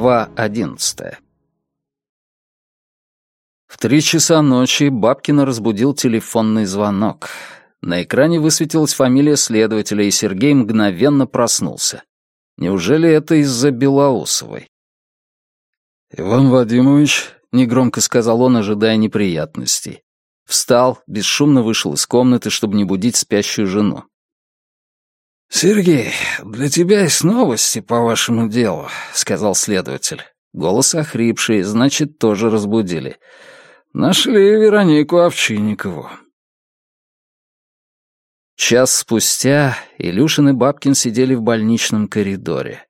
Глава одиннадцатая. В три часа ночи Бабкина разбудил телефонный звонок. На экране высветилась фамилия следователя, и Сергей мгновенно проснулся. Неужели это из-за Белоусовой? «Иван Вадимович», — негромко сказал он, ожидая неприятностей. Встал, бесшумно вышел из комнаты, чтобы не будить спящую жену. «Сергей, для тебя есть новости по вашему делу», — сказал следователь. Голос охрипший, значит, тоже разбудили. «Нашли Веронику Овчинникову». Час спустя Илюшин и Бабкин сидели в больничном коридоре.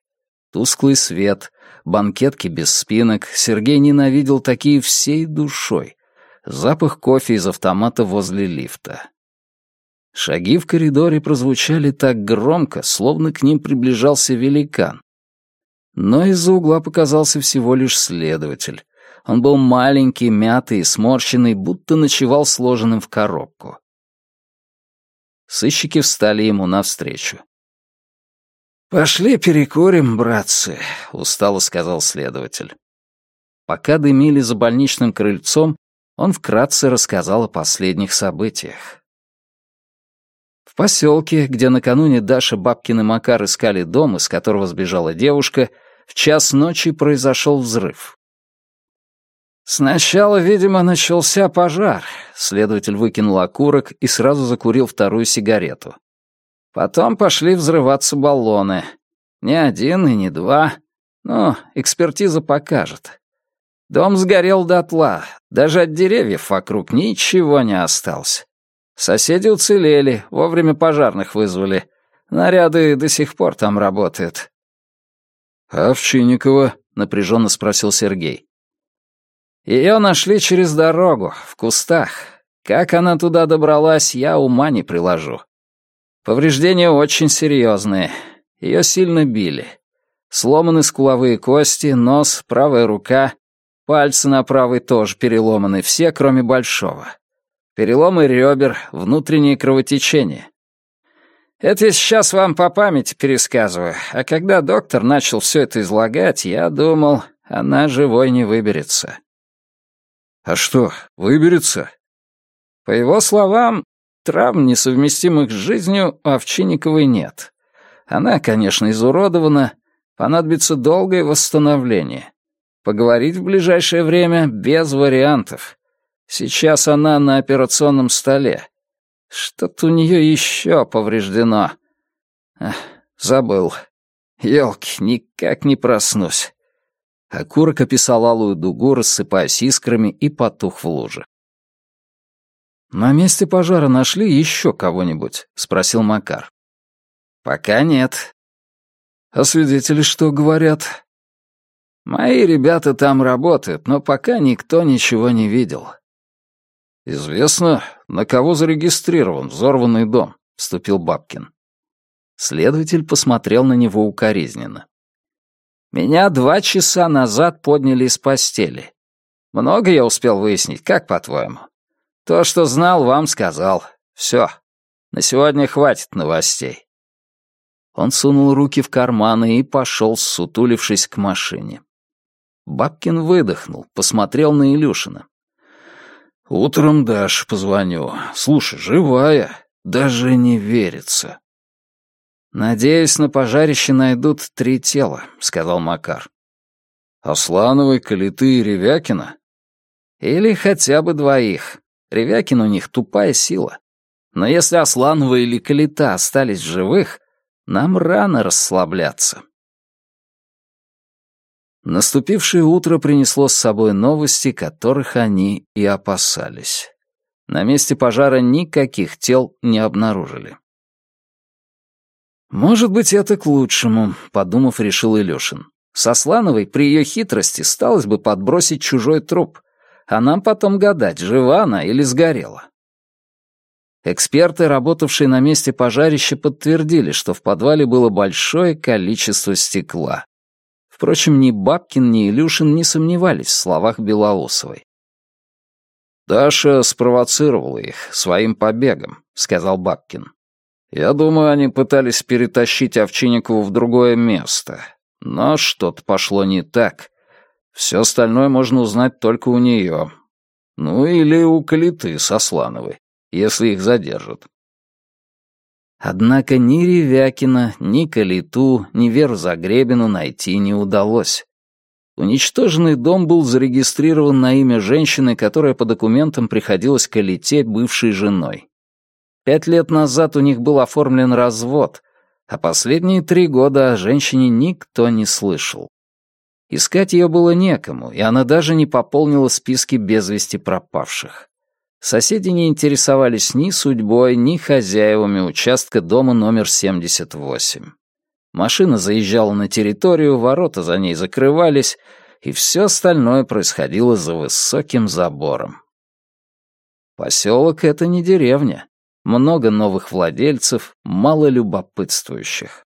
Тусклый свет, банкетки без спинок, Сергей ненавидел такие всей душой. Запах кофе из автомата возле лифта. Шаги в коридоре прозвучали так громко, словно к ним приближался великан. Но из-за угла показался всего лишь следователь. Он был маленький, мятый и сморщенный, будто ночевал сложенным в коробку. Сыщики встали ему навстречу. «Пошли перекурим, братцы», — устало сказал следователь. Пока дымили за больничным крыльцом, он вкратце рассказал о последних событиях. В поселке, где накануне Даша Бабкин и Макар искали дом, из которого сбежала девушка, в час ночи произошел взрыв. «Сначала, видимо, начался пожар», — следователь выкинул окурок и сразу закурил вторую сигарету. Потом пошли взрываться баллоны. Не один и не два. Ну, экспертиза покажет. Дом сгорел дотла, даже от деревьев вокруг ничего не осталось. Соседи уцелели, вовремя пожарных вызвали. Наряды до сих пор там работают. «А Овчинникова?» — напряженно спросил Сергей. Ее нашли через дорогу, в кустах. Как она туда добралась, я ума не приложу. Повреждения очень серьезные. Ее сильно били. Сломаны скуловые кости, нос, правая рука. Пальцы на правой тоже переломаны, все, кроме большого переломы ребер, внутреннее кровотечение. Это я сейчас вам по памяти пересказываю, а когда доктор начал все это излагать, я думал, она живой не выберется. А что, выберется? По его словам, травм, несовместимых с жизнью, у Овчинниковой нет. Она, конечно, изуродована, понадобится долгое восстановление. Поговорить в ближайшее время без вариантов. Сейчас она на операционном столе. Что-то у нее еще повреждено. Эх, забыл. Елки, никак не проснусь. Окурок описал алую дугу, рассыпаясь искрами, и потух в луже. «На месте пожара нашли еще кого-нибудь?» — спросил Макар. «Пока нет». «А свидетели что говорят?» «Мои ребята там работают, но пока никто ничего не видел. «Известно, на кого зарегистрирован взорванный дом», — вступил Бабкин. Следователь посмотрел на него укоризненно. «Меня два часа назад подняли из постели. Много я успел выяснить, как по-твоему? То, что знал, вам сказал. Все. На сегодня хватит новостей». Он сунул руки в карманы и пошел, сутулившись к машине. Бабкин выдохнул, посмотрел на Илюшина. «Утром Даш позвоню. Слушай, живая. Даже не верится». «Надеюсь, на пожарище найдут три тела», — сказал Макар. «Аслановой, Калиты и Ревякина?» «Или хотя бы двоих. Ревякин у них тупая сила. Но если Асланова или Калита остались живых, нам рано расслабляться». Наступившее утро принесло с собой новости, которых они и опасались. На месте пожара никаких тел не обнаружили. «Может быть, это к лучшему», — подумав, решил Илюшин. «Сослановой при ее хитрости сталось бы подбросить чужой труп, а нам потом гадать, жива она или сгорела». Эксперты, работавшие на месте пожарища, подтвердили, что в подвале было большое количество стекла. Впрочем, ни Бабкин, ни Илюшин не сомневались в словах Белоусовой. «Даша спровоцировала их своим побегом», — сказал Бабкин. «Я думаю, они пытались перетащить Овчинникову в другое место. Но что-то пошло не так. Все остальное можно узнать только у нее. Ну или у Калиты Сослановой, если их задержат. Однако ни Ревякина, ни Калиту, ни Веру Загребину найти не удалось. Уничтоженный дом был зарегистрирован на имя женщины, которая по документам приходилась Калите бывшей женой. Пять лет назад у них был оформлен развод, а последние три года о женщине никто не слышал. Искать ее было некому, и она даже не пополнила списки без вести пропавших. Соседи не интересовались ни судьбой, ни хозяевами участка дома номер 78. Машина заезжала на территорию, ворота за ней закрывались, и все остальное происходило за высоким забором. Поселок — это не деревня. Много новых владельцев, мало любопытствующих.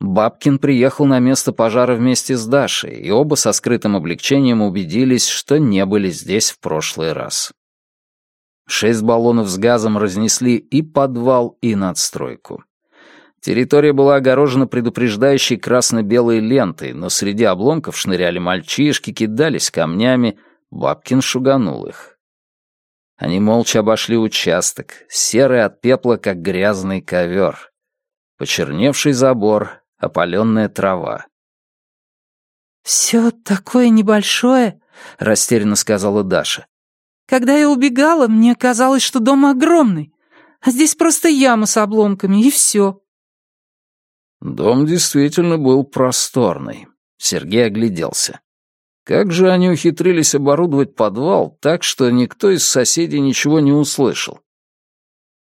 Бабкин приехал на место пожара вместе с Дашей, и оба со скрытым облегчением убедились, что не были здесь в прошлый раз. Шесть баллонов с газом разнесли и подвал, и надстройку. Территория была огорожена предупреждающей красно-белой лентой, но среди обломков шныряли мальчишки, кидались камнями. Бабкин шуганул их. Они молча обошли участок, серый от пепла, как грязный ковер. Почерневший забор, опаленная трава. «Все такое небольшое», — растерянно сказала Даша. «Когда я убегала, мне казалось, что дом огромный, а здесь просто яма с обломками, и все». Дом действительно был просторный. Сергей огляделся. Как же они ухитрились оборудовать подвал так, что никто из соседей ничего не услышал?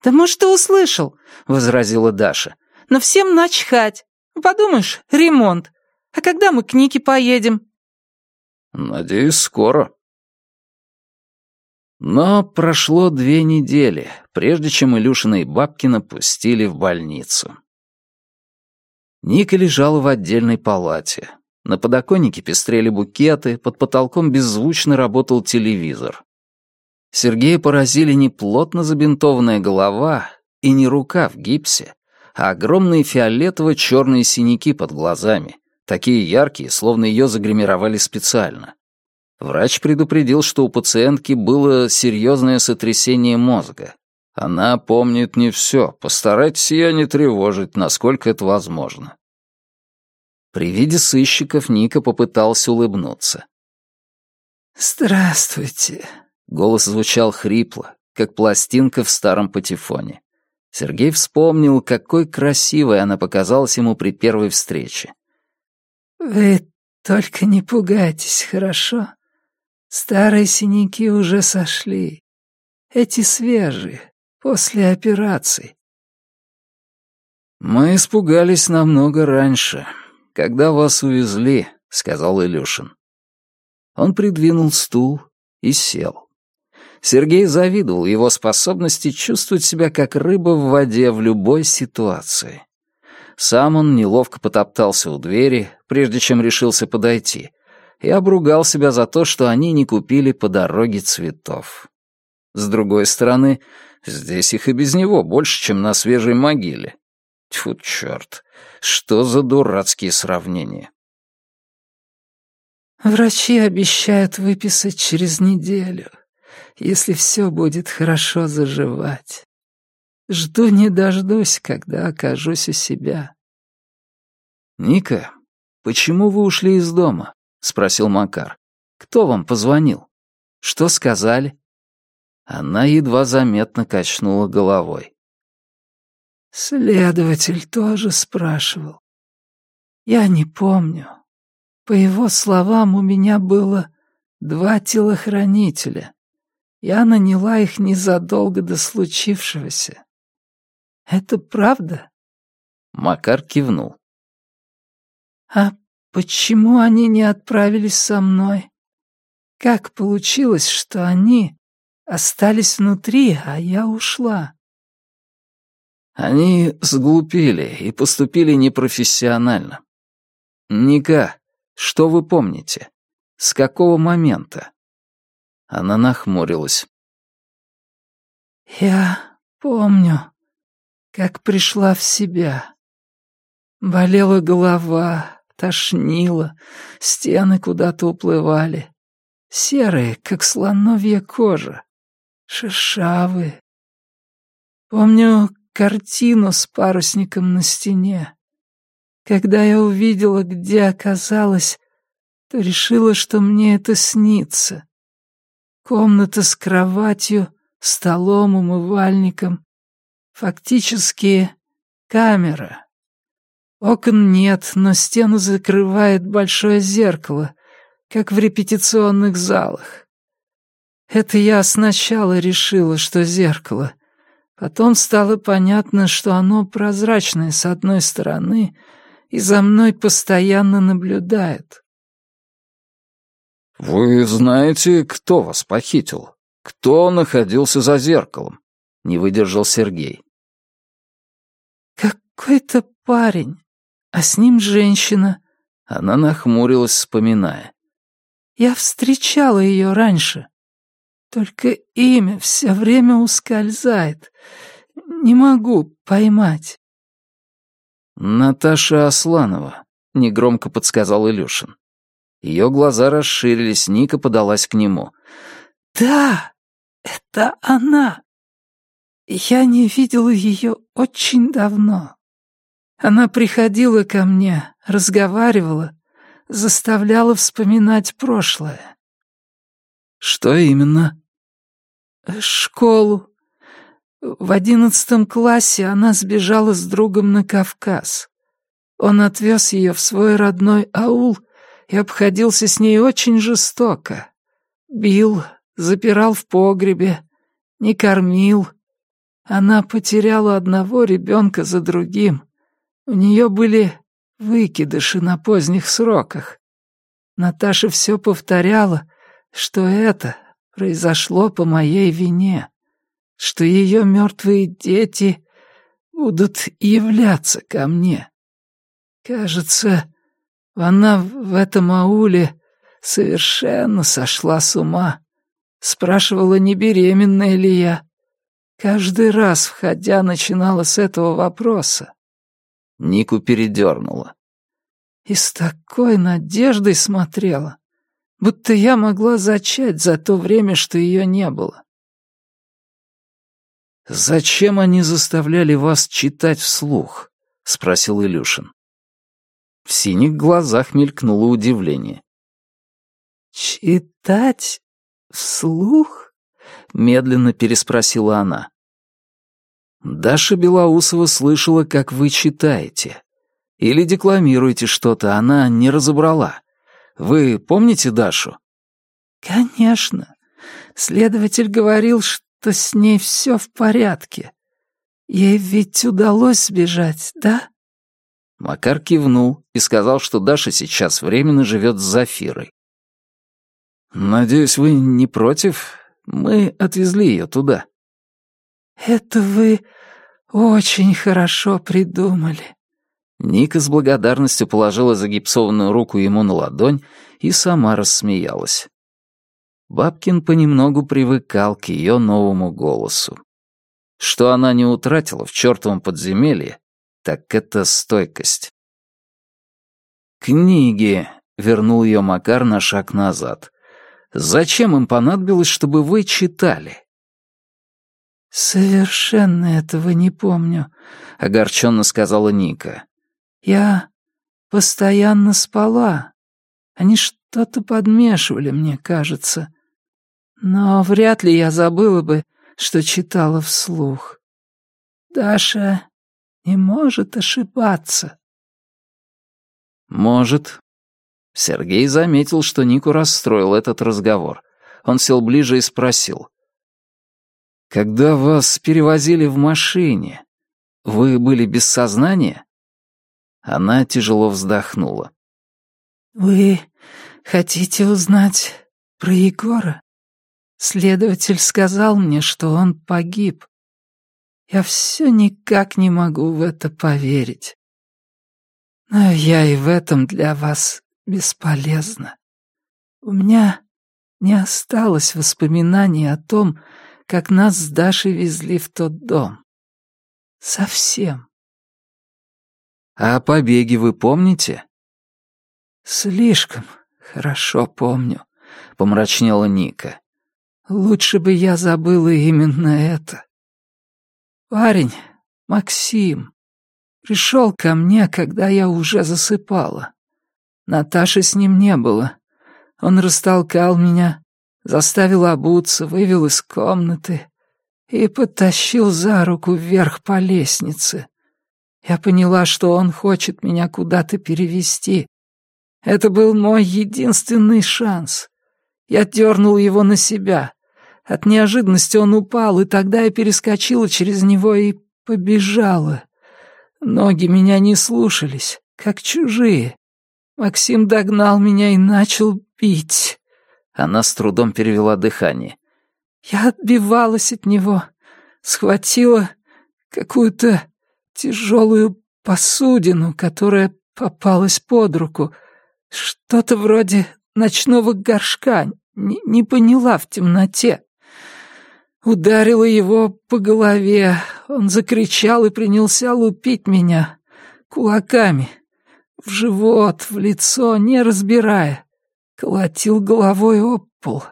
«Да может, и услышал», — возразила Даша. «Но всем начхать. Подумаешь, ремонт. А когда мы к Нике поедем?» «Надеюсь, скоро». Но прошло две недели, прежде чем Илюшина и Бабкина пустили в больницу. Ника лежала в отдельной палате. На подоконнике пестрели букеты, под потолком беззвучно работал телевизор. Сергея поразили не плотно забинтованная голова и не рука в гипсе, а огромные фиолетово-черные синяки под глазами, такие яркие, словно ее загримировали специально. Врач предупредил, что у пациентки было серьезное сотрясение мозга. Она помнит не все, постарайтесь ее не тревожить, насколько это возможно. При виде сыщиков Ника попытался улыбнуться. «Здравствуйте», — голос звучал хрипло, как пластинка в старом патефоне. Сергей вспомнил, какой красивой она показалась ему при первой встрече. «Вы только не пугайтесь, хорошо? Старые синяки уже сошли. Эти свежие, после операции». «Мы испугались намного раньше, когда вас увезли», — сказал Илюшин. Он придвинул стул и сел. Сергей завидовал его способности чувствовать себя как рыба в воде в любой ситуации. Сам он неловко потоптался у двери, прежде чем решился подойти, и обругал себя за то, что они не купили по дороге цветов. С другой стороны, здесь их и без него больше, чем на свежей могиле. Тьфу, черт, что за дурацкие сравнения. «Врачи обещают выписать через неделю», если все будет хорошо заживать. Жду не дождусь, когда окажусь у себя». «Ника, почему вы ушли из дома?» — спросил Макар. «Кто вам позвонил? Что сказали?» Она едва заметно качнула головой. «Следователь тоже спрашивал. Я не помню. По его словам, у меня было два телохранителя. Я наняла их незадолго до случившегося. Это правда? Макар кивнул. А почему они не отправились со мной? Как получилось, что они остались внутри, а я ушла? Они сглупили и поступили непрофессионально. Ника, что вы помните? С какого момента? Она нахмурилась. «Я помню, как пришла в себя. Болела голова, тошнило, стены куда-то уплывали. Серые, как слоновья кожа, шершавые. Помню картину с парусником на стене. Когда я увидела, где оказалась, то решила, что мне это снится. Комната с кроватью, столом, умывальником. Фактически камера. Окон нет, но стену закрывает большое зеркало, как в репетиционных залах. Это я сначала решила, что зеркало. Потом стало понятно, что оно прозрачное с одной стороны и за мной постоянно наблюдает. «Вы знаете, кто вас похитил? Кто находился за зеркалом?» — не выдержал Сергей. «Какой-то парень, а с ним женщина». Она нахмурилась, вспоминая. «Я встречала ее раньше. Только имя все время ускользает. Не могу поймать». «Наташа Асланова», — негромко подсказал Илюшин. Ее глаза расширились, Ника подалась к нему. «Да, это она. Я не видела ее очень давно. Она приходила ко мне, разговаривала, заставляла вспоминать прошлое». «Что именно?» «Школу. В одиннадцатом классе она сбежала с другом на Кавказ. Он отвез ее в свой родной аул и обходился с ней очень жестоко. Бил, запирал в погребе, не кормил. Она потеряла одного ребенка за другим. У нее были выкидыши на поздних сроках. Наташа все повторяла, что это произошло по моей вине, что ее мертвые дети будут являться ко мне. Кажется, она в этом ауле совершенно сошла с ума. Спрашивала, не беременная ли я. Каждый раз, входя, начинала с этого вопроса. Нику передернула. И с такой надеждой смотрела, будто я могла зачать за то время, что ее не было. «Зачем они заставляли вас читать вслух?» — спросил Илюшин. В синих глазах мелькнуло удивление. «Читать вслух?» — медленно переспросила она. «Даша Белоусова слышала, как вы читаете. Или декламируете что-то, она не разобрала. Вы помните Дашу?» «Конечно. Следователь говорил, что с ней все в порядке. Ей ведь удалось сбежать, да?» Макар кивнул и сказал, что Даша сейчас временно живет с Зафирой. «Надеюсь, вы не против? Мы отвезли ее туда». «Это вы очень хорошо придумали». Ника с благодарностью положила загипсованную руку ему на ладонь и сама рассмеялась. Бабкин понемногу привыкал к ее новому голосу. Что она не утратила в чертовом подземелье, так это стойкость. «Книги», — вернул ее Макар на шаг назад. «Зачем им понадобилось, чтобы вы читали?» «Совершенно этого не помню», — огорченно сказала Ника. «Я постоянно спала. Они что-то подмешивали, мне кажется. Но вряд ли я забыла бы, что читала вслух. Даша не может ошибаться. Может. Сергей заметил, что Нику расстроил этот разговор. Он сел ближе и спросил. «Когда вас перевозили в машине, вы были без сознания?» Она тяжело вздохнула. «Вы хотите узнать про Егора? Следователь сказал мне, что он погиб. Я все никак не могу в это поверить. Но я и в этом для вас бесполезна. У меня не осталось воспоминаний о том, как нас с Дашей везли в тот дом. Совсем. А о побеге вы помните? «Слишком хорошо помню», — помрачнела Ника. «Лучше бы я забыла именно это. Парень, Максим, пришел ко мне, когда я уже засыпала. Наташи с ним не было. Он растолкал меня, заставил обуться, вывел из комнаты и подтащил за руку вверх по лестнице. Я поняла, что он хочет меня куда-то перевести. Это был мой единственный шанс. Я дернул его на себя. От неожиданности он упал, и тогда я перескочила через него и побежала. Ноги меня не слушались, как чужие. Максим догнал меня и начал бить. Она с трудом перевела дыхание. Я отбивалась от него, схватила какую-то тяжелую посудину, которая попалась под руку. Что-то вроде ночного горшка, не, не поняла в темноте. Ударила его по голове, он закричал и принялся лупить меня кулаками. В живот, в лицо, не разбирая. Колотил головой об пол.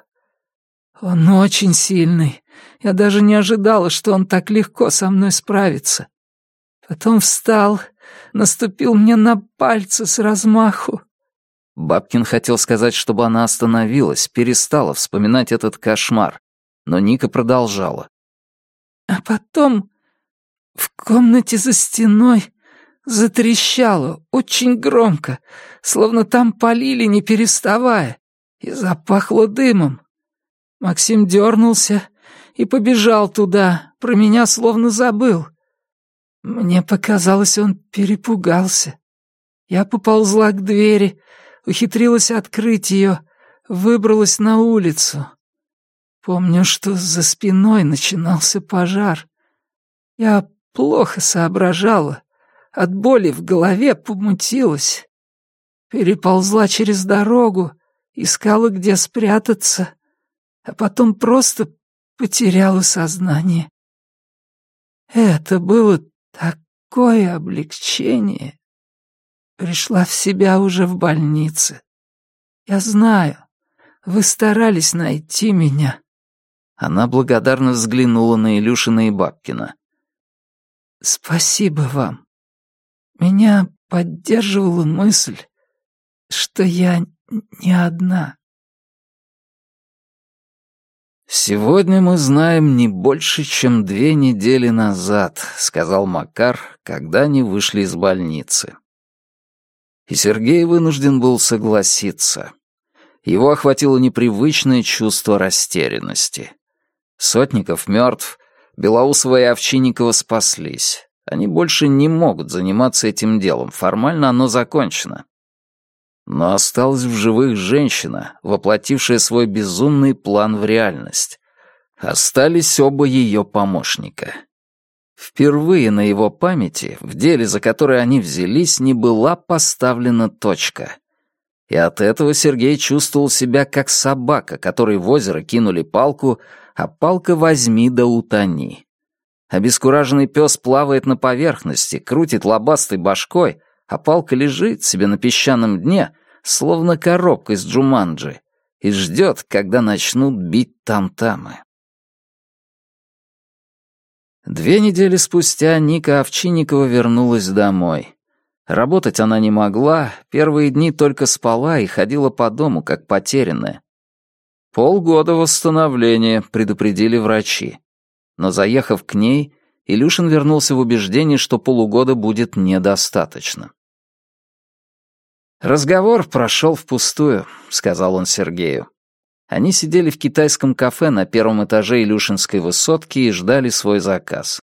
Он очень сильный. Я даже не ожидала, что он так легко со мной справится. Потом встал, наступил мне на пальцы с размаху. Бабкин хотел сказать, чтобы она остановилась, перестала вспоминать этот кошмар, но Ника продолжала. А потом в комнате за стеной затрещало очень громко, словно там полили, не переставая, и запахло дымом. Максим дернулся и побежал туда, про меня словно забыл. Мне показалось, он перепугался. Я поползла к двери, ухитрилась открыть ее, выбралась на улицу. Помню, что за спиной начинался пожар. Я плохо соображала, от боли в голове помутилась. Переползла через дорогу, искала, где спрятаться, а потом просто потеряла сознание. Это было такое облегчение. Пришла в себя уже в больнице. Я знаю, вы старались найти меня. Она благодарно взглянула на Илюшина и Бабкина. «Спасибо вам. Меня поддерживала мысль, что я не одна». «Сегодня мы знаем не больше, чем две недели назад», — сказал Макар, когда они вышли из больницы. И Сергей вынужден был согласиться. Его охватило непривычное чувство растерянности. Сотников мертв, Белоусова и Овчинникова спаслись. Они больше не могут заниматься этим делом, формально оно закончено. Но осталась в живых женщина, воплотившая свой безумный план в реальность. Остались оба ее помощника. Впервые на его памяти, в деле, за которое они взялись, не была поставлена точка. И от этого Сергей чувствовал себя как собака, которой в озеро кинули палку, а палка возьми да утони. Обескураженный пес плавает на поверхности, крутит лобастой башкой, а палка лежит себе на песчаном дне, словно коробка из джуманджи, и ждет, когда начнут бить там-тамы. Две недели спустя Ника Овчинникова вернулась домой. Работать она не могла, первые дни только спала и ходила по дому, как потерянная. Полгода восстановления, предупредили врачи. Но заехав к ней, Илюшин вернулся в убеждении, что полугода будет недостаточно. «Разговор прошел впустую», — сказал он Сергею. Они сидели в китайском кафе на первом этаже Илюшинской высотки и ждали свой заказ.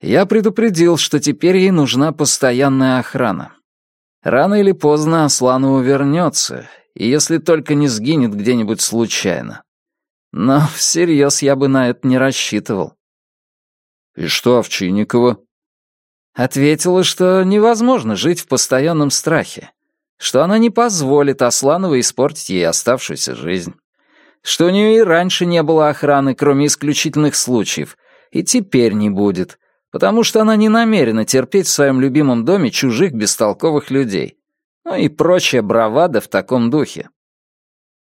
Я предупредил, что теперь ей нужна постоянная охрана. Рано или поздно Асланова вернется, и если только не сгинет где-нибудь случайно. Но всерьез я бы на это не рассчитывал. «И что Овчинникова?» Ответила, что невозможно жить в постоянном страхе, что она не позволит Аслановой испортить ей оставшуюся жизнь, что у нее и раньше не было охраны, кроме исключительных случаев, и теперь не будет, потому что она не намерена терпеть в своем любимом доме чужих бестолковых людей, Ну и прочая бравада в таком духе.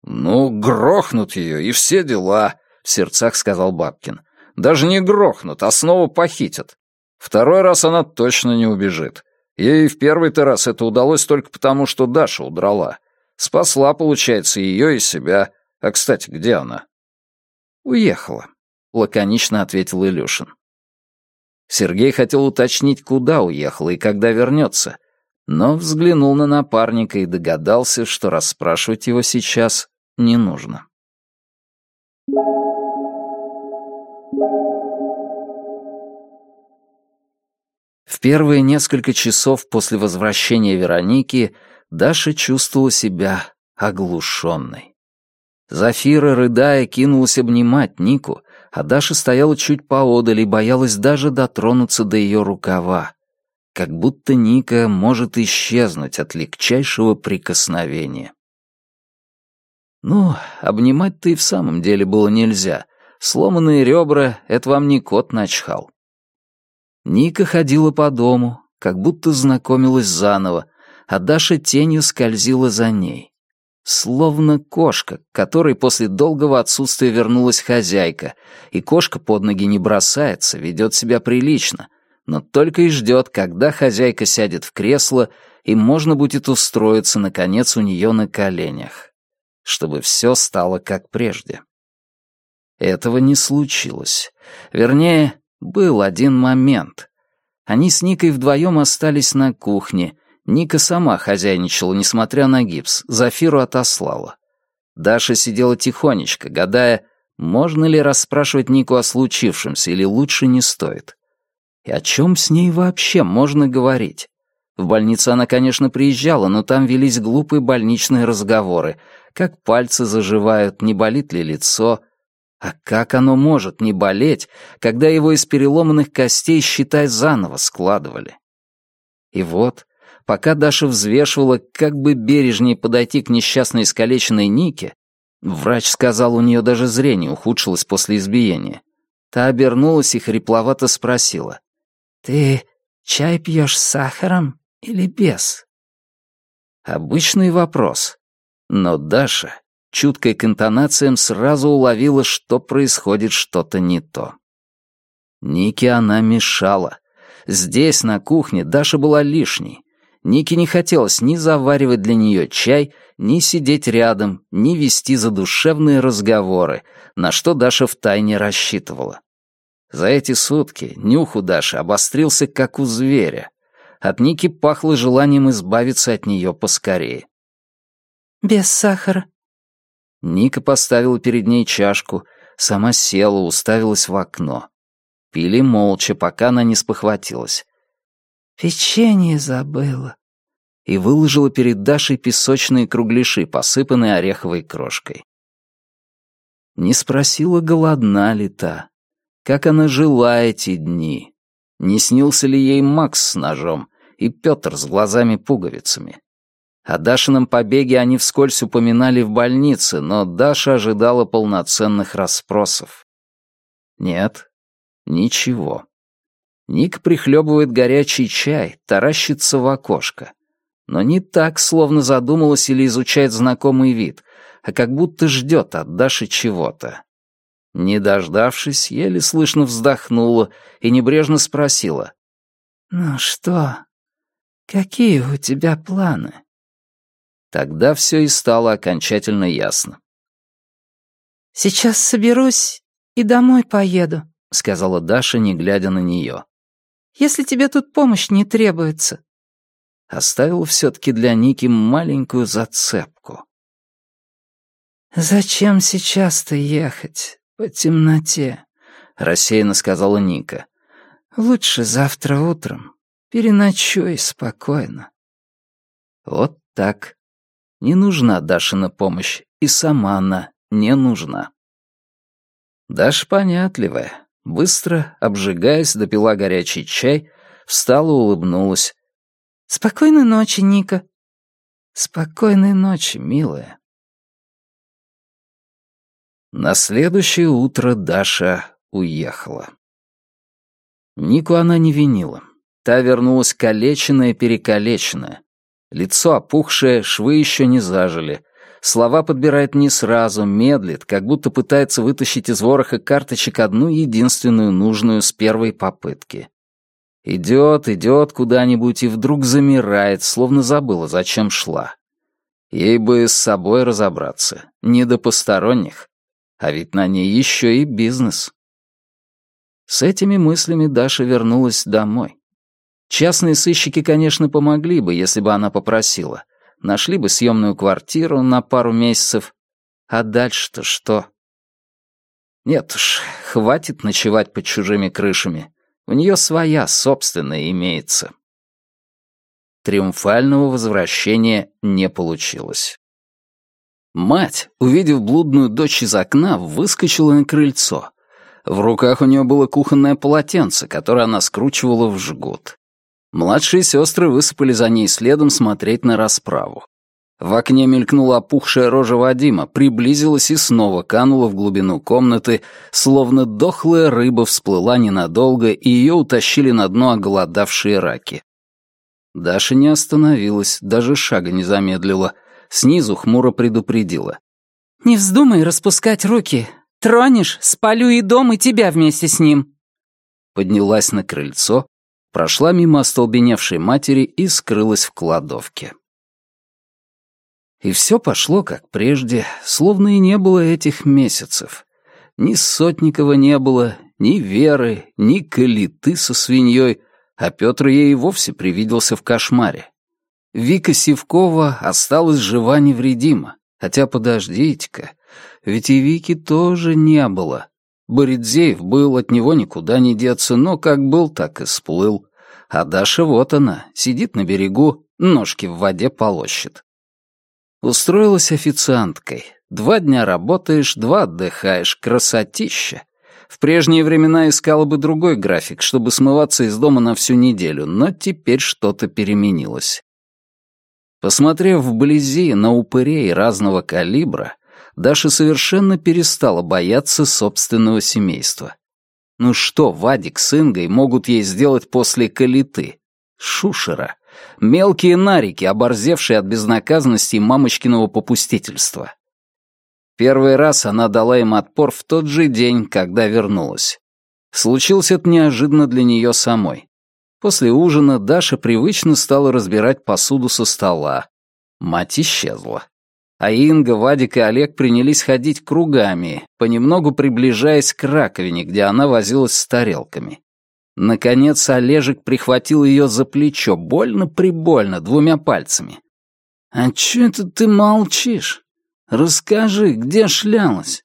«Ну, грохнут ее, и все дела», — в сердцах сказал Бабкин. «Даже не грохнут, а снова похитят. Второй раз она точно не убежит. Ей в первый-то раз это удалось только потому, что Даша удрала. Спасла, получается, ее и себя. А, кстати, где она?» «Уехала», — лаконично ответил Илюшин. Сергей хотел уточнить, куда уехала и когда вернется, но взглянул на напарника и догадался, что расспрашивать его сейчас не нужно. В первые несколько часов после возвращения Вероники Даша чувствовала себя оглушенной. Зафира, рыдая, кинулась обнимать Нику, а Даша стояла чуть поодаль и боялась даже дотронуться до ее рукава. Как будто Ника может исчезнуть от легчайшего прикосновения. Ну, обнимать-то и в самом деле было нельзя. Сломанные ребра — это вам не кот начхал. Ника ходила по дому, как будто знакомилась заново, а Даша тенью скользила за ней. Словно кошка, к которой после долгого отсутствия вернулась хозяйка, и кошка под ноги не бросается, ведет себя прилично, но только и ждет, когда хозяйка сядет в кресло, и можно будет устроиться, наконец, у нее на коленях, чтобы все стало как прежде. Этого не случилось. Вернее, был один момент. Они с Никой вдвоем остались на кухне, Ника сама хозяйничала, несмотря на гипс, Зафиру отослала. Даша сидела тихонечко, гадая, можно ли расспрашивать Нику о случившемся или лучше не стоит. И о чем с ней вообще можно говорить? В больницу она, конечно, приезжала, но там велись глупые больничные разговоры. Как пальцы заживают, не болит ли лицо. А как оно может не болеть, когда его из переломанных костей, считай, заново складывали? И вот Пока Даша взвешивала, как бы бережнее подойти к несчастной искалеченной Нике, врач сказал, у нее даже зрение ухудшилось после избиения. Та обернулась и хрипловато спросила. «Ты чай пьешь с сахаром или без?» Обычный вопрос. Но Даша, чуткой к интонациям, сразу уловила, что происходит что-то не то. Нике она мешала. Здесь, на кухне, Даша была лишней. Нике не хотелось ни заваривать для нее чай, ни сидеть рядом, ни вести задушевные разговоры, на что Даша втайне рассчитывала. За эти сутки нюх у Даши обострился, как у зверя. От Ники пахло желанием избавиться от нее поскорее. «Без сахара». Ника поставила перед ней чашку, сама села, уставилась в окно. Пили молча, пока она не спохватилась. «Печенье забыла», и выложила перед Дашей песочные кругляши, посыпанные ореховой крошкой. Не спросила, голодна ли та, как она жила эти дни, не снился ли ей Макс с ножом и Петр с глазами-пуговицами. О Дашином побеге они вскользь упоминали в больнице, но Даша ожидала полноценных расспросов. Нет, ничего. Ник прихлебывает горячий чай, таращится в окошко. Но не так, словно задумалась или изучает знакомый вид, а как будто ждет от Даши чего-то. Не дождавшись, еле слышно вздохнула и небрежно спросила. «Ну что, какие у тебя планы?» Тогда все и стало окончательно ясно. «Сейчас соберусь и домой поеду», — сказала Даша, не глядя на нее если тебе тут помощь не требуется». Оставил все-таки для Ники маленькую зацепку. «Зачем сейчас-то ехать по темноте?» — рассеянно сказала Ника. «Лучше завтра утром. Переночуй спокойно». Вот так. Не нужна Дашина помощь, и сама она не нужна. Даша понятливая, Быстро, обжигаясь, допила горячий чай, встала, улыбнулась. «Спокойной ночи, Ника». «Спокойной ночи, милая». На следующее утро Даша уехала. Нику она не винила. Та вернулась калеченная-перекалеченная. Лицо опухшее, швы еще не зажили. Слова подбирает не сразу, медлит, как будто пытается вытащить из вороха карточек одну единственную нужную с первой попытки. Идет, идет куда-нибудь и вдруг замирает, словно забыла, зачем шла. Ей бы с собой разобраться, не до посторонних. А ведь на ней еще и бизнес. С этими мыслями Даша вернулась домой. Частные сыщики, конечно, помогли бы, если бы она попросила. Нашли бы съемную квартиру на пару месяцев. А дальше-то что? Нет уж, хватит ночевать под чужими крышами. У нее своя собственная имеется. Триумфального возвращения не получилось. Мать, увидев блудную дочь из окна, выскочила на крыльцо. В руках у нее было кухонное полотенце, которое она скручивала в жгут. Младшие сестры высыпали за ней следом смотреть на расправу. В окне мелькнула опухшая рожа Вадима, приблизилась и снова канула в глубину комнаты, словно дохлая рыба всплыла ненадолго, и ее утащили на дно оголодавшие раки. Даша не остановилась, даже шага не замедлила. Снизу хмуро предупредила. «Не вздумай распускать руки. Тронешь, спалю и дом, и тебя вместе с ним». Поднялась на крыльцо, прошла мимо остолбеневшей матери и скрылась в кладовке. И все пошло как прежде, словно и не было этих месяцев. Ни Сотникова не было, ни Веры, ни Калиты со свиньей, а Петр ей и вовсе привиделся в кошмаре. Вика Сивкова осталась жива невредима, хотя подождите-ка, ведь и Вики тоже не было. Боридзеев был, от него никуда не деться, но как был, так и сплыл. А Даша вот она, сидит на берегу, ножки в воде полощет. Устроилась официанткой. Два дня работаешь, два отдыхаешь, красотища. В прежние времена искала бы другой график, чтобы смываться из дома на всю неделю, но теперь что-то переменилось. Посмотрев вблизи на упырей разного калибра, Даша совершенно перестала бояться собственного семейства. Ну что Вадик с Ингой могут ей сделать после калиты? Шушера. Мелкие нарики, оборзевшие от безнаказанности мамочкиного попустительства. Первый раз она дала им отпор в тот же день, когда вернулась. Случилось это неожиданно для нее самой. После ужина Даша привычно стала разбирать посуду со стола. Мать исчезла. А Инга, Вадик и Олег принялись ходить кругами, понемногу приближаясь к раковине, где она возилась с тарелками. Наконец Олежек прихватил ее за плечо, больно-прибольно, двумя пальцами. «А чё это ты молчишь? Расскажи, где шлялась?»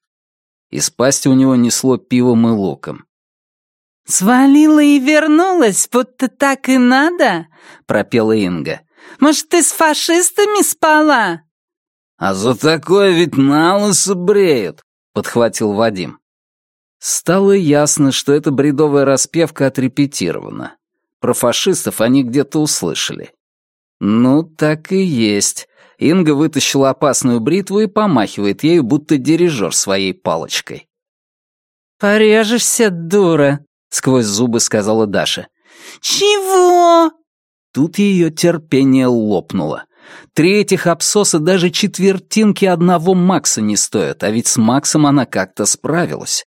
Из пасти у него несло пивом и луком. «Свалила и вернулась, будто так и надо?» — пропела Инга. «Может, ты с фашистами спала?» «А за такое ведь на лысо бреют», — подхватил Вадим. Стало ясно, что эта бредовая распевка отрепетирована. Про фашистов они где-то услышали. Ну, так и есть. Инга вытащила опасную бритву и помахивает ею, будто дирижер своей палочкой. «Порежешься, дура», — сквозь зубы сказала Даша. «Чего?» Тут ее терпение лопнуло. Три этих абсоса даже четвертинки одного Макса не стоят, а ведь с Максом она как-то справилась.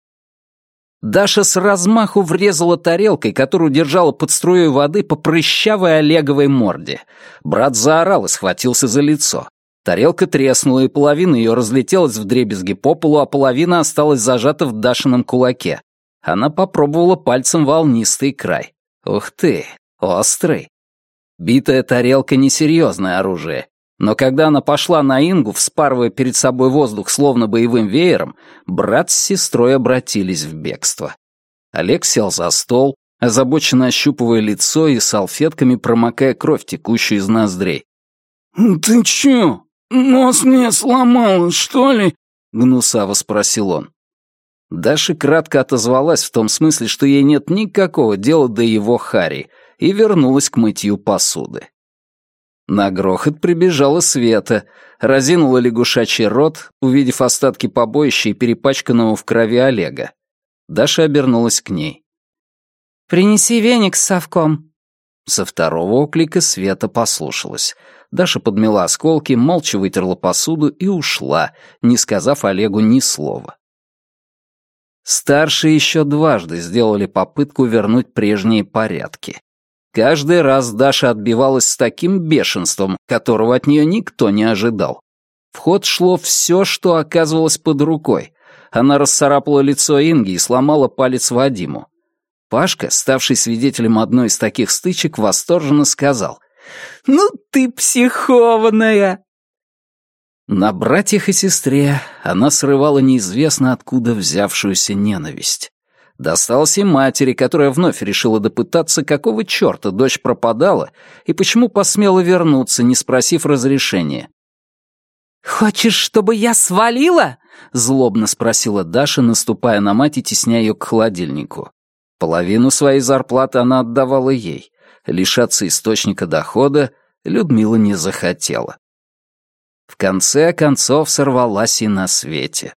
Даша с размаху врезала тарелкой, которую держала под струей воды по прыщавой Олеговой морде. Брат заорал и схватился за лицо. Тарелка треснула, и половина ее разлетелась в дребезги по полу, а половина осталась зажата в Дашином кулаке. Она попробовала пальцем волнистый край. Ух ты, острый. Битая тарелка — несерьезное оружие. Но когда она пошла на Ингу, вспарывая перед собой воздух словно боевым веером, брат с сестрой обратились в бегство. Олег сел за стол, озабоченно ощупывая лицо и салфетками промокая кровь, текущую из ноздрей. «Ты чё, нос мне сломал, что ли?» — гнусаво спросил он. Даша кратко отозвалась в том смысле, что ей нет никакого дела до его Хари, и вернулась к мытью посуды. На грохот прибежала Света, разинула лягушачий рот, увидев остатки побоища и перепачканного в крови Олега. Даша обернулась к ней. «Принеси веник с совком». Со второго оклика Света послушалась. Даша подмела осколки, молча вытерла посуду и ушла, не сказав Олегу ни слова. Старшие еще дважды сделали попытку вернуть прежние порядки. Каждый раз Даша отбивалась с таким бешенством, которого от нее никто не ожидал. В ход шло все, что оказывалось под рукой. Она расцарапала лицо Инги и сломала палец Вадиму. Пашка, ставший свидетелем одной из таких стычек, восторженно сказал «Ну ты психованная!» На братьях и сестре она срывала неизвестно откуда взявшуюся ненависть. Досталось и матери, которая вновь решила допытаться, какого черта дочь пропадала и почему посмела вернуться, не спросив разрешения. «Хочешь, чтобы я свалила?» — злобно спросила Даша, наступая на мать и тесняя ее к холодильнику. Половину своей зарплаты она отдавала ей. Лишаться источника дохода Людмила не захотела. В конце концов сорвалась и на свете.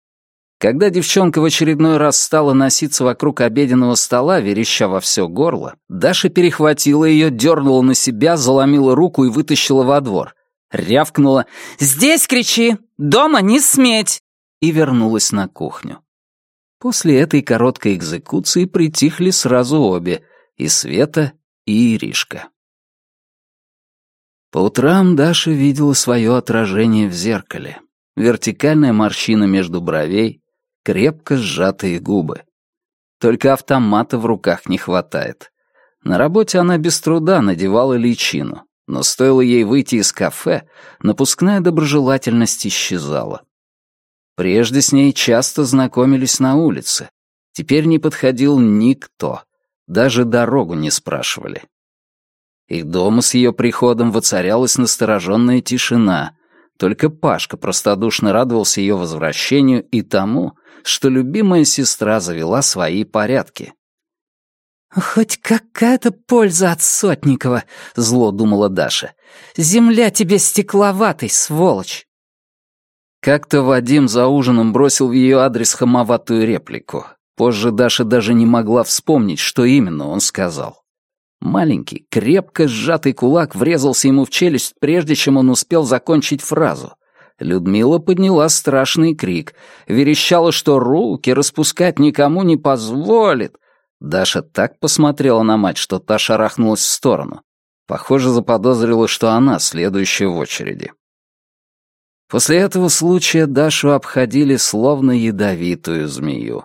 Когда девчонка в очередной раз стала носиться вокруг обеденного стола, вереща во все горло, Даша перехватила ее, дернула на себя, заломила руку и вытащила во двор. Рявкнула «Здесь кричи! Дома не сметь!» и вернулась на кухню. После этой короткой экзекуции притихли сразу обе — и Света, и Иришка. По утрам Даша видела свое отражение в зеркале. Вертикальная морщина между бровей, крепко сжатые губы. Только автомата в руках не хватает. На работе она без труда надевала личину, но стоило ей выйти из кафе, напускная доброжелательность исчезала. Прежде с ней часто знакомились на улице. Теперь не подходил никто. Даже дорогу не спрашивали. И дома с ее приходом воцарялась настороженная тишина. Только Пашка простодушно радовался ее возвращению и тому, что любимая сестра завела свои порядки. «Хоть какая-то польза от Сотникова», — зло думала Даша. «Земля тебе стекловатой, сволочь!» Как-то Вадим за ужином бросил в ее адрес хамоватую реплику. Позже Даша даже не могла вспомнить, что именно он сказал. Маленький, крепко сжатый кулак врезался ему в челюсть, прежде чем он успел закончить фразу. Людмила подняла страшный крик, верещала, что руки распускать никому не позволит. Даша так посмотрела на мать, что та шарахнулась в сторону. Похоже, заподозрила, что она следующая в очереди. После этого случая Дашу обходили словно ядовитую змею.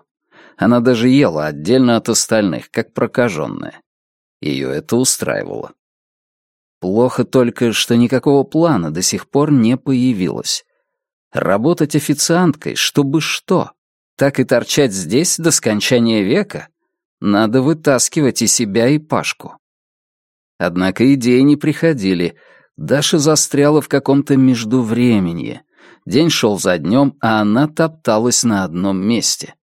Она даже ела отдельно от остальных, как прокаженная. Ее это устраивало. Плохо только, что никакого плана до сих пор не появилось. Работать официанткой, чтобы что? Так и торчать здесь до скончания века? Надо вытаскивать и себя, и Пашку. Однако идеи не приходили. Даша застряла в каком-то междувременье. День шел за днем, а она топталась на одном месте.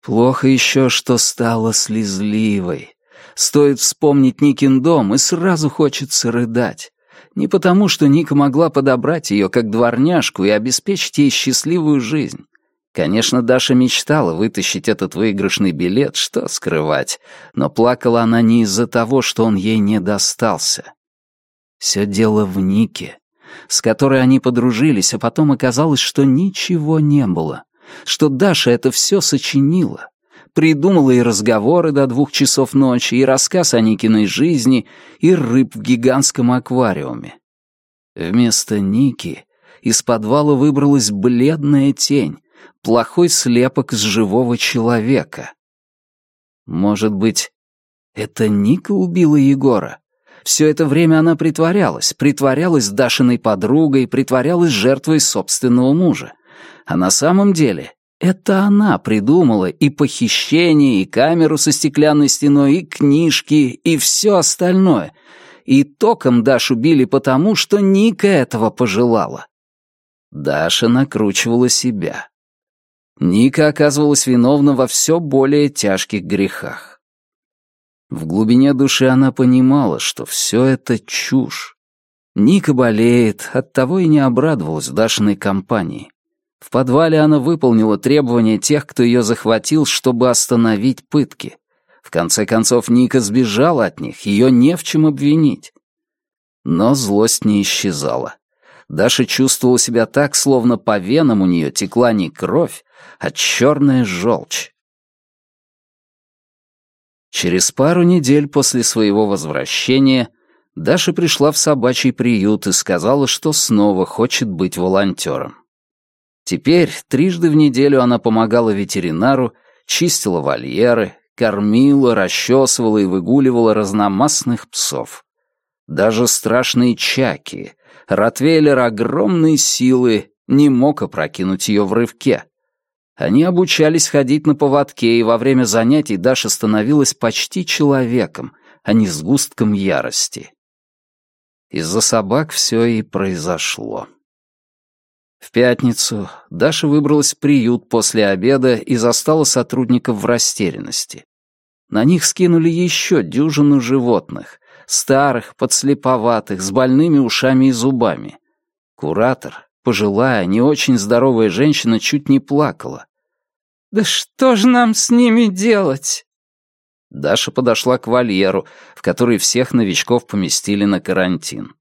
Плохо еще, что стала слезливой. Стоит вспомнить Никин дом, и сразу хочется рыдать. Не потому, что Ника могла подобрать ее как дворняжку и обеспечить ей счастливую жизнь. Конечно, Даша мечтала вытащить этот выигрышный билет, что скрывать, но плакала она не из-за того, что он ей не достался. Все дело в Нике, с которой они подружились, а потом оказалось, что ничего не было что Даша это все сочинила. Придумала и разговоры до двух часов ночи, и рассказ о Никиной жизни, и рыб в гигантском аквариуме. Вместо Ники из подвала выбралась бледная тень, плохой слепок с живого человека. Может быть, это Ника убила Егора? Все это время она притворялась, притворялась Дашиной подругой, притворялась жертвой собственного мужа. А на самом деле это она придумала и похищение, и камеру со стеклянной стеной, и книжки, и все остальное. И током Дашу били потому, что Ника этого пожелала. Даша накручивала себя. Ника оказывалась виновна во все более тяжких грехах. В глубине души она понимала, что все это чушь. Ника болеет, оттого и не обрадовалась в Дашиной компании. В подвале она выполнила требования тех, кто ее захватил, чтобы остановить пытки. В конце концов, Ника сбежала от них, ее не в чем обвинить. Но злость не исчезала. Даша чувствовала себя так, словно по венам у нее текла не кровь, а черная желчь. Через пару недель после своего возвращения Даша пришла в собачий приют и сказала, что снова хочет быть волонтером. Теперь трижды в неделю она помогала ветеринару, чистила вольеры, кормила, расчесывала и выгуливала разномастных псов. Даже страшные чаки, ротвейлер огромной силы, не мог опрокинуть ее в рывке. Они обучались ходить на поводке, и во время занятий Даша становилась почти человеком, а не сгустком ярости. Из-за собак все и произошло. В пятницу Даша выбралась в приют после обеда и застала сотрудников в растерянности. На них скинули еще дюжину животных, старых, подслеповатых, с больными ушами и зубами. Куратор, пожилая, не очень здоровая женщина, чуть не плакала. «Да что же нам с ними делать?» Даша подошла к вольеру, в который всех новичков поместили на карантин.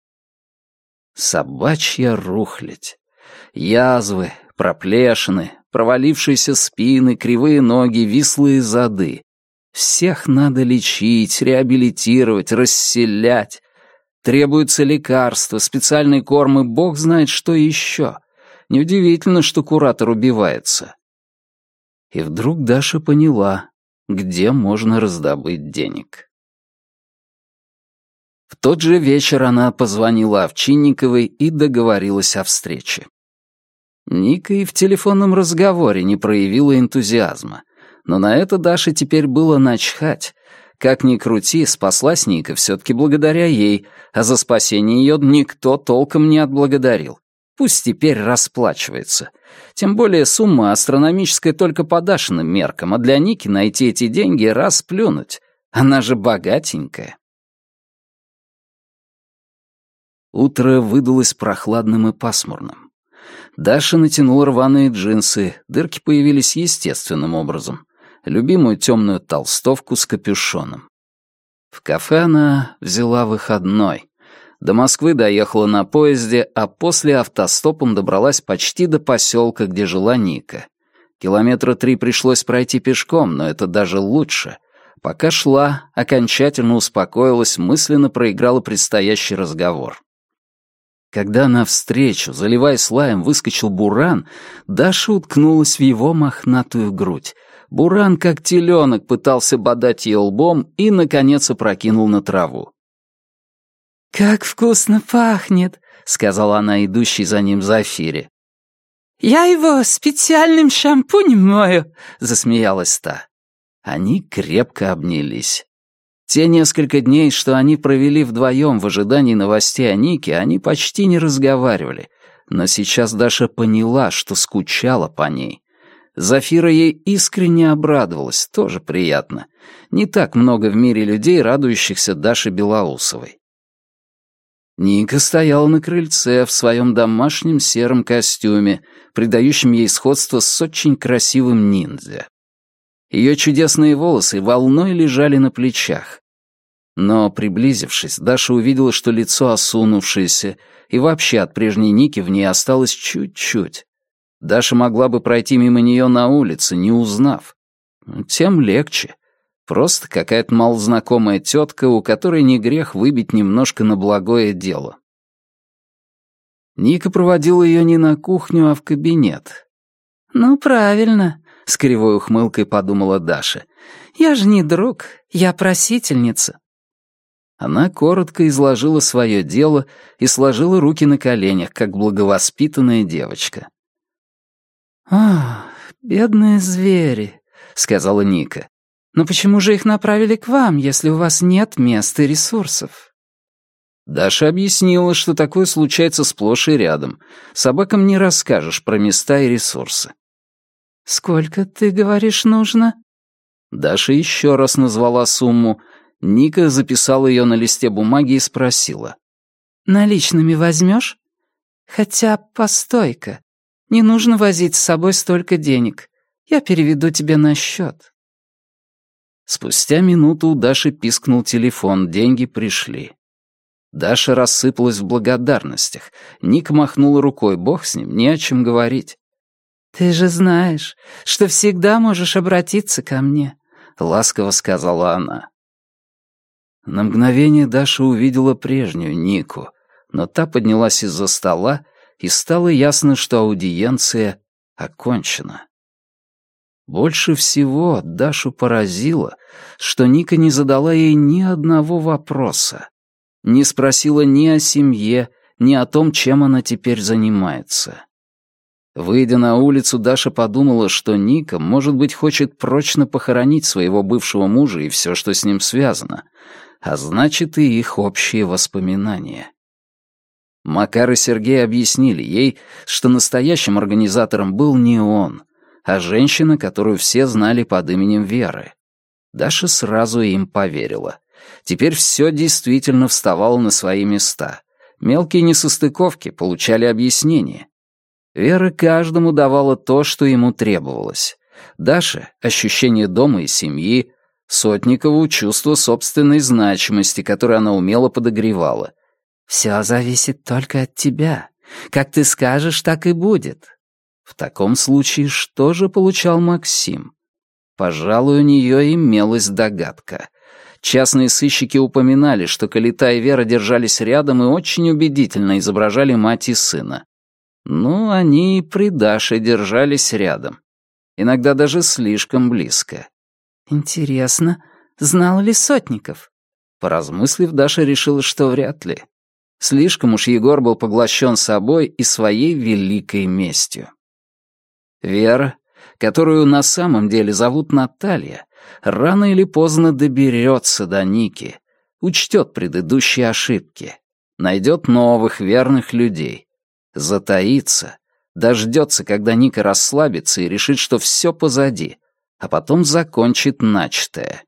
Собачья рухлядь. Язвы, проплешины, провалившиеся спины, кривые ноги, вислые зады. Всех надо лечить, реабилитировать, расселять. Требуются лекарства, специальный корм и бог знает что еще. Неудивительно, что куратор убивается. И вдруг Даша поняла, где можно раздобыть денег. В тот же вечер она позвонила Овчинниковой и договорилась о встрече. Ника и в телефонном разговоре не проявила энтузиазма, но на это Даше теперь было начхать. Как ни крути, спаслась Ника все-таки благодаря ей, а за спасение ее никто толком не отблагодарил. Пусть теперь расплачивается. Тем более сумма астрономическая только по Дашиным меркам, а для Ники найти эти деньги расплюнуть. Она же богатенькая. Утро выдалось прохладным и пасмурным. Даша натянула рваные джинсы, дырки появились естественным образом. Любимую темную толстовку с капюшоном. В кафе она взяла выходной. До Москвы доехала на поезде, а после автостопом добралась почти до поселка, где жила Ника. Километра три пришлось пройти пешком, но это даже лучше. Пока шла, окончательно успокоилась, мысленно проиграла предстоящий разговор. Когда навстречу, заливаясь лаем, выскочил Буран, Даша уткнулась в его мохнатую грудь. Буран, как теленок, пытался бодать ее лбом и, наконец, опрокинул на траву. «Как вкусно пахнет», — сказала она, идущей за ним Зафире. «Я его специальным шампунем мою», — засмеялась та. Они крепко обнялись. Те несколько дней, что они провели вдвоем в ожидании новостей о Нике, они почти не разговаривали, но сейчас Даша поняла, что скучала по ней. Зафира ей искренне обрадовалась, тоже приятно. Не так много в мире людей, радующихся Даше Белоусовой. Ника стояла на крыльце в своем домашнем сером костюме, придающем ей сходство с очень красивым ниндзя. Ее чудесные волосы волной лежали на плечах. Но, приблизившись, Даша увидела, что лицо осунувшееся, и вообще от прежней Ники в ней осталось чуть-чуть. Даша могла бы пройти мимо нее на улице, не узнав. Тем легче. Просто какая-то малознакомая тетка, у которой не грех выбить немножко на благое дело. Ника проводила ее не на кухню, а в кабинет. «Ну, правильно», — с кривой ухмылкой подумала Даша. «Я же не друг, я просительница». Она коротко изложила свое дело и сложила руки на коленях, как благовоспитанная девочка. «Ах, бедные звери», — сказала Ника. Но почему же их направили к вам, если у вас нет места и ресурсов?» Даша объяснила, что такое случается сплошь и рядом. Собакам не расскажешь про места и ресурсы. «Сколько, ты говоришь, нужно?» Даша еще раз назвала сумму. Ника записала ее на листе бумаги и спросила. «Наличными возьмешь? Хотя, постой-ка, не нужно возить с собой столько денег. Я переведу тебе на счет». Спустя минуту у Даши пискнул телефон, деньги пришли. Даша рассыпалась в благодарностях. Ник махнула рукой, бог с ним, не о чем говорить. «Ты же знаешь, что всегда можешь обратиться ко мне», — ласково сказала она. На мгновение Даша увидела прежнюю Нику, но та поднялась из-за стола, и стало ясно, что аудиенция окончена. Больше всего Дашу поразило, что Ника не задала ей ни одного вопроса, не спросила ни о семье, ни о том, чем она теперь занимается. Выйдя на улицу, Даша подумала, что Ника, может быть, хочет прочно похоронить своего бывшего мужа и все, что с ним связано, а значит и их общие воспоминания. Макар и Сергей объяснили ей, что настоящим организатором был не он, а женщина, которую все знали под именем Веры. Даша сразу им поверила. Теперь все действительно вставало на свои места. Мелкие несостыковки получали объяснение. Вера каждому давала то, что ему требовалось. Даша — ощущение дома и семьи, Сотникову — чувство собственной значимости, которое она умело подогревала. «Все зависит только от тебя. Как ты скажешь, так и будет». В таком случае что же получал Максим? Пожалуй, у нее имелась догадка. Частные сыщики упоминали, что Калита и Вера держались рядом и очень убедительно изображали мать и сына. Ну, они и при Даше держались рядом. Иногда даже слишком близко. Интересно, знал ли Сотников? Поразмыслив, Даша решила, что вряд ли. Слишком уж Егор был поглощен собой и своей великой местью. Вера, которую на самом деле зовут Наталья, рано или поздно доберется до Ники, учтет предыдущие ошибки, найдет новых верных людей, затаится, дождется, когда Ника расслабится и решит, что все позади, а потом закончит начатое.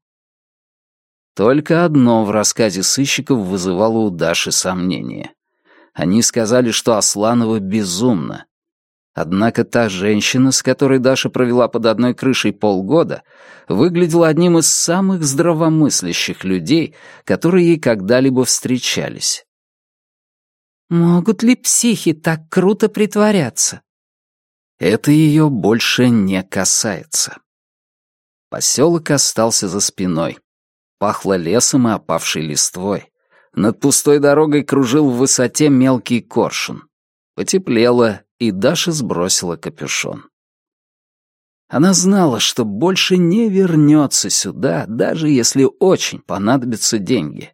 Только одно в рассказе сыщиков вызывало у Даши сомнения. Они сказали, что Асланова безумна. Однако та женщина, с которой Даша провела под одной крышей полгода, выглядела одним из самых здравомыслящих людей, которые ей когда-либо встречались. «Могут ли психи так круто притворяться?» Это ее больше не касается. Поселок остался за спиной. Пахло лесом и опавшей листвой. Над пустой дорогой кружил в высоте мелкий коршун. Потеплело, и Даша сбросила капюшон. Она знала, что больше не вернется сюда, даже если очень понадобятся деньги.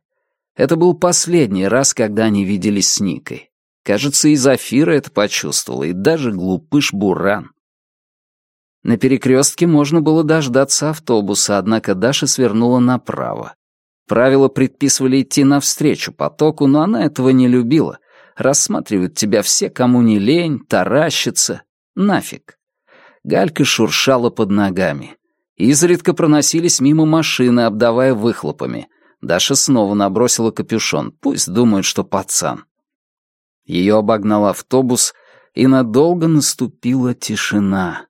Это был последний раз, когда они виделись с Никой. Кажется, и Зафира это почувствовала, и даже глупыш Буран. На перекрестке можно было дождаться автобуса, однако Даша свернула направо. Правила предписывали идти навстречу потоку, но она этого не любила. Рассматривают тебя все, кому не лень, таращатся. Нафиг. Галька шуршала под ногами. Изредка проносились мимо машины, обдавая выхлопами. Даша снова набросила капюшон. Пусть думают, что пацан. Ее обогнал автобус, и надолго наступила тишина.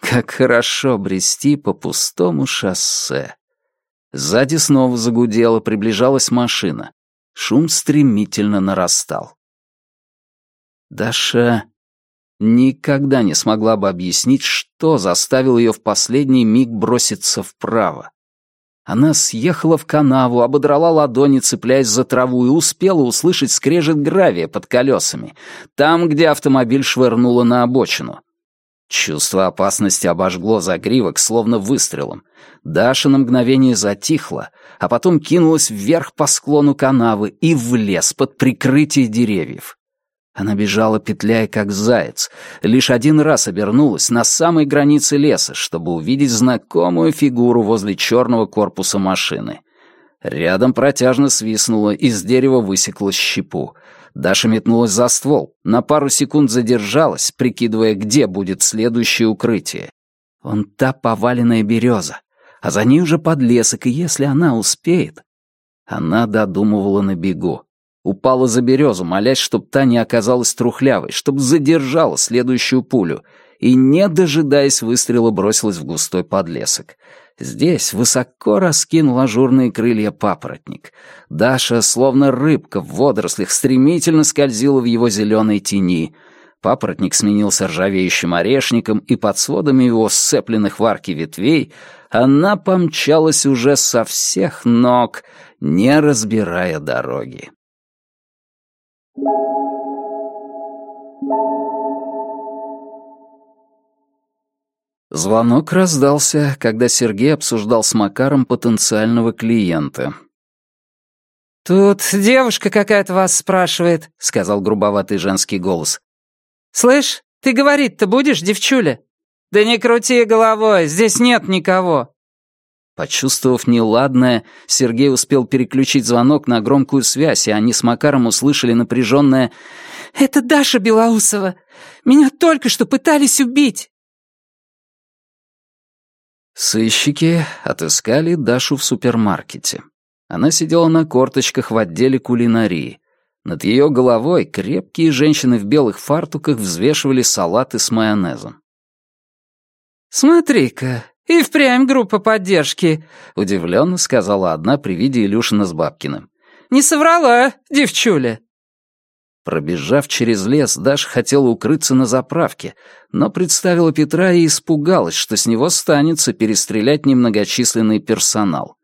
Как хорошо брести по пустому шоссе. Сзади снова загудело, приближалась машина. Шум стремительно нарастал. Даша никогда не смогла бы объяснить, что заставило ее в последний миг броситься вправо. Она съехала в канаву, ободрала ладони, цепляясь за траву, и успела услышать скрежет гравия под колесами, там, где автомобиль швырнуло на обочину. Чувство опасности обожгло загривок, словно выстрелом. Даша на мгновение затихла, а потом кинулась вверх по склону канавы и в лес под прикрытие деревьев. Она бежала, петляя, как заяц, лишь один раз обернулась на самой границе леса, чтобы увидеть знакомую фигуру возле черного корпуса машины. Рядом протяжно свистнуло, из дерева высекло щепу — Даша метнулась за ствол, на пару секунд задержалась, прикидывая, где будет следующее укрытие. Он та поваленная береза, а за ней уже подлесок, и если она успеет... Она додумывала на бегу. Упала за березу, молясь, чтоб та не оказалась трухлявой, чтоб задержала следующую пулю, и, не дожидаясь выстрела, бросилась в густой подлесок. Здесь высоко раскинул ажурные крылья папоротник. Даша, словно рыбка в водорослях, стремительно скользила в его зеленой тени. Папоротник сменился ржавеющим орешником, и под сводами его сцепленных в арке ветвей она помчалась уже со всех ног, не разбирая дороги. Звонок раздался, когда Сергей обсуждал с Макаром потенциального клиента. «Тут девушка какая-то вас спрашивает», — сказал грубоватый женский голос. «Слышь, ты говорить-то будешь, девчуля?» «Да не крути головой, здесь нет никого». Почувствовав неладное, Сергей успел переключить звонок на громкую связь, и они с Макаром услышали напряженное «Это Даша Белоусова! Меня только что пытались убить!» Сыщики отыскали Дашу в супермаркете. Она сидела на корточках в отделе кулинарии. Над ее головой крепкие женщины в белых фартуках взвешивали салаты с майонезом. «Смотри-ка, и впрямь группа поддержки», — удивленно сказала одна при виде Илюшина с Бабкиным. «Не соврала, девчуля». Пробежав через лес, Даша хотела укрыться на заправке, но представила Петра и испугалась, что с него станется перестрелять немногочисленный персонал.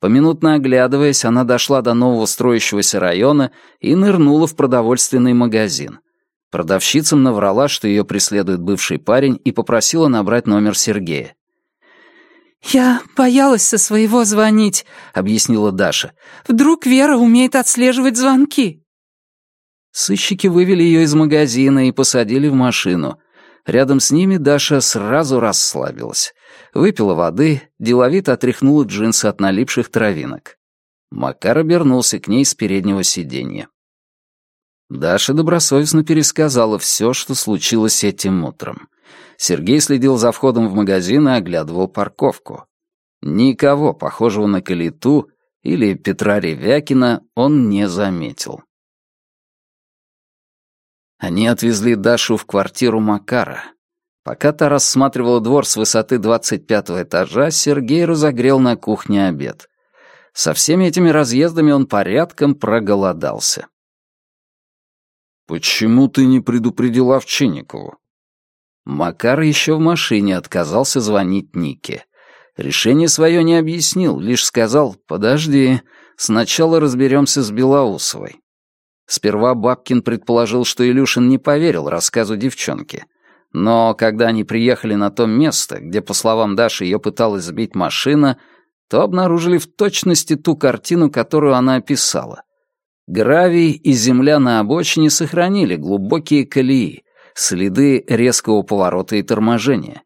Поминутно оглядываясь, она дошла до нового строящегося района и нырнула в продовольственный магазин. Продавщицам наврала, что ее преследует бывший парень, и попросила набрать номер Сергея. «Я боялась со своего звонить», — объяснила Даша. «Вдруг Вера умеет отслеживать звонки?» Сыщики вывели ее из магазина и посадили в машину. Рядом с ними Даша сразу расслабилась. Выпила воды, деловито отряхнула джинсы от налипших травинок. Макар обернулся к ней с переднего сиденья. Даша добросовестно пересказала все, что случилось этим утром. Сергей следил за входом в магазин и оглядывал парковку. Никого, похожего на Калиту или Петра Ревякина, он не заметил. Они отвезли Дашу в квартиру Макара. Пока та рассматривала двор с высоты 25 этажа, Сергей разогрел на кухне обед. Со всеми этими разъездами он порядком проголодался. «Почему ты не предупредил Овчинникову?» Макар еще в машине отказался звонить Нике. Решение свое не объяснил, лишь сказал «Подожди, сначала разберемся с Белоусовой». Сперва Бабкин предположил, что Илюшин не поверил рассказу девчонки. Но когда они приехали на то место, где, по словам Даши, ее пыталась сбить машина, то обнаружили в точности ту картину, которую она описала. Гравий и земля на обочине сохранили глубокие колеи, следы резкого поворота и торможения.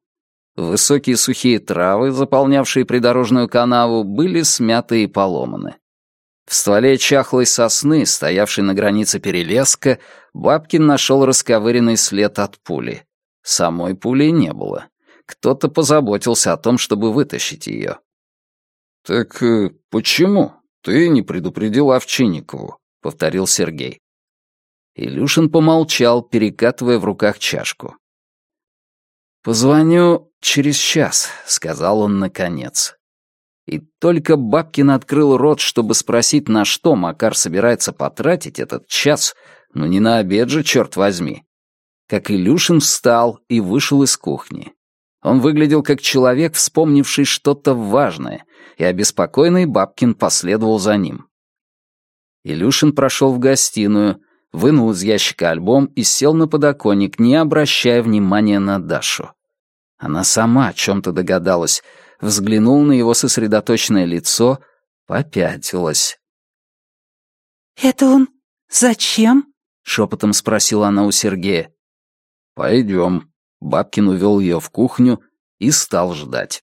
Высокие сухие травы, заполнявшие придорожную канаву, были смяты и поломаны. В стволе чахлой сосны, стоявшей на границе перелеска, Бабкин нашел расковыренный след от пули. Самой пули не было. Кто-то позаботился о том, чтобы вытащить ее. «Так э, почему ты не предупредил Овчинникову?» — повторил Сергей. Илюшин помолчал, перекатывая в руках чашку. «Позвоню через час», — сказал он наконец. И только Бабкин открыл рот, чтобы спросить, на что Макар собирается потратить этот час, но не на обед же, черт возьми. Как Илюшин встал и вышел из кухни. Он выглядел как человек, вспомнивший что-то важное, и обеспокоенный Бабкин последовал за ним. Илюшин прошел в гостиную, вынул из ящика альбом и сел на подоконник, не обращая внимания на Дашу. Она сама о чем-то догадалась — взглянул на его сосредоточенное лицо, попятилась. «Это он зачем?» — шепотом спросила она у Сергея. «Пойдем». Бабкин увел ее в кухню и стал ждать.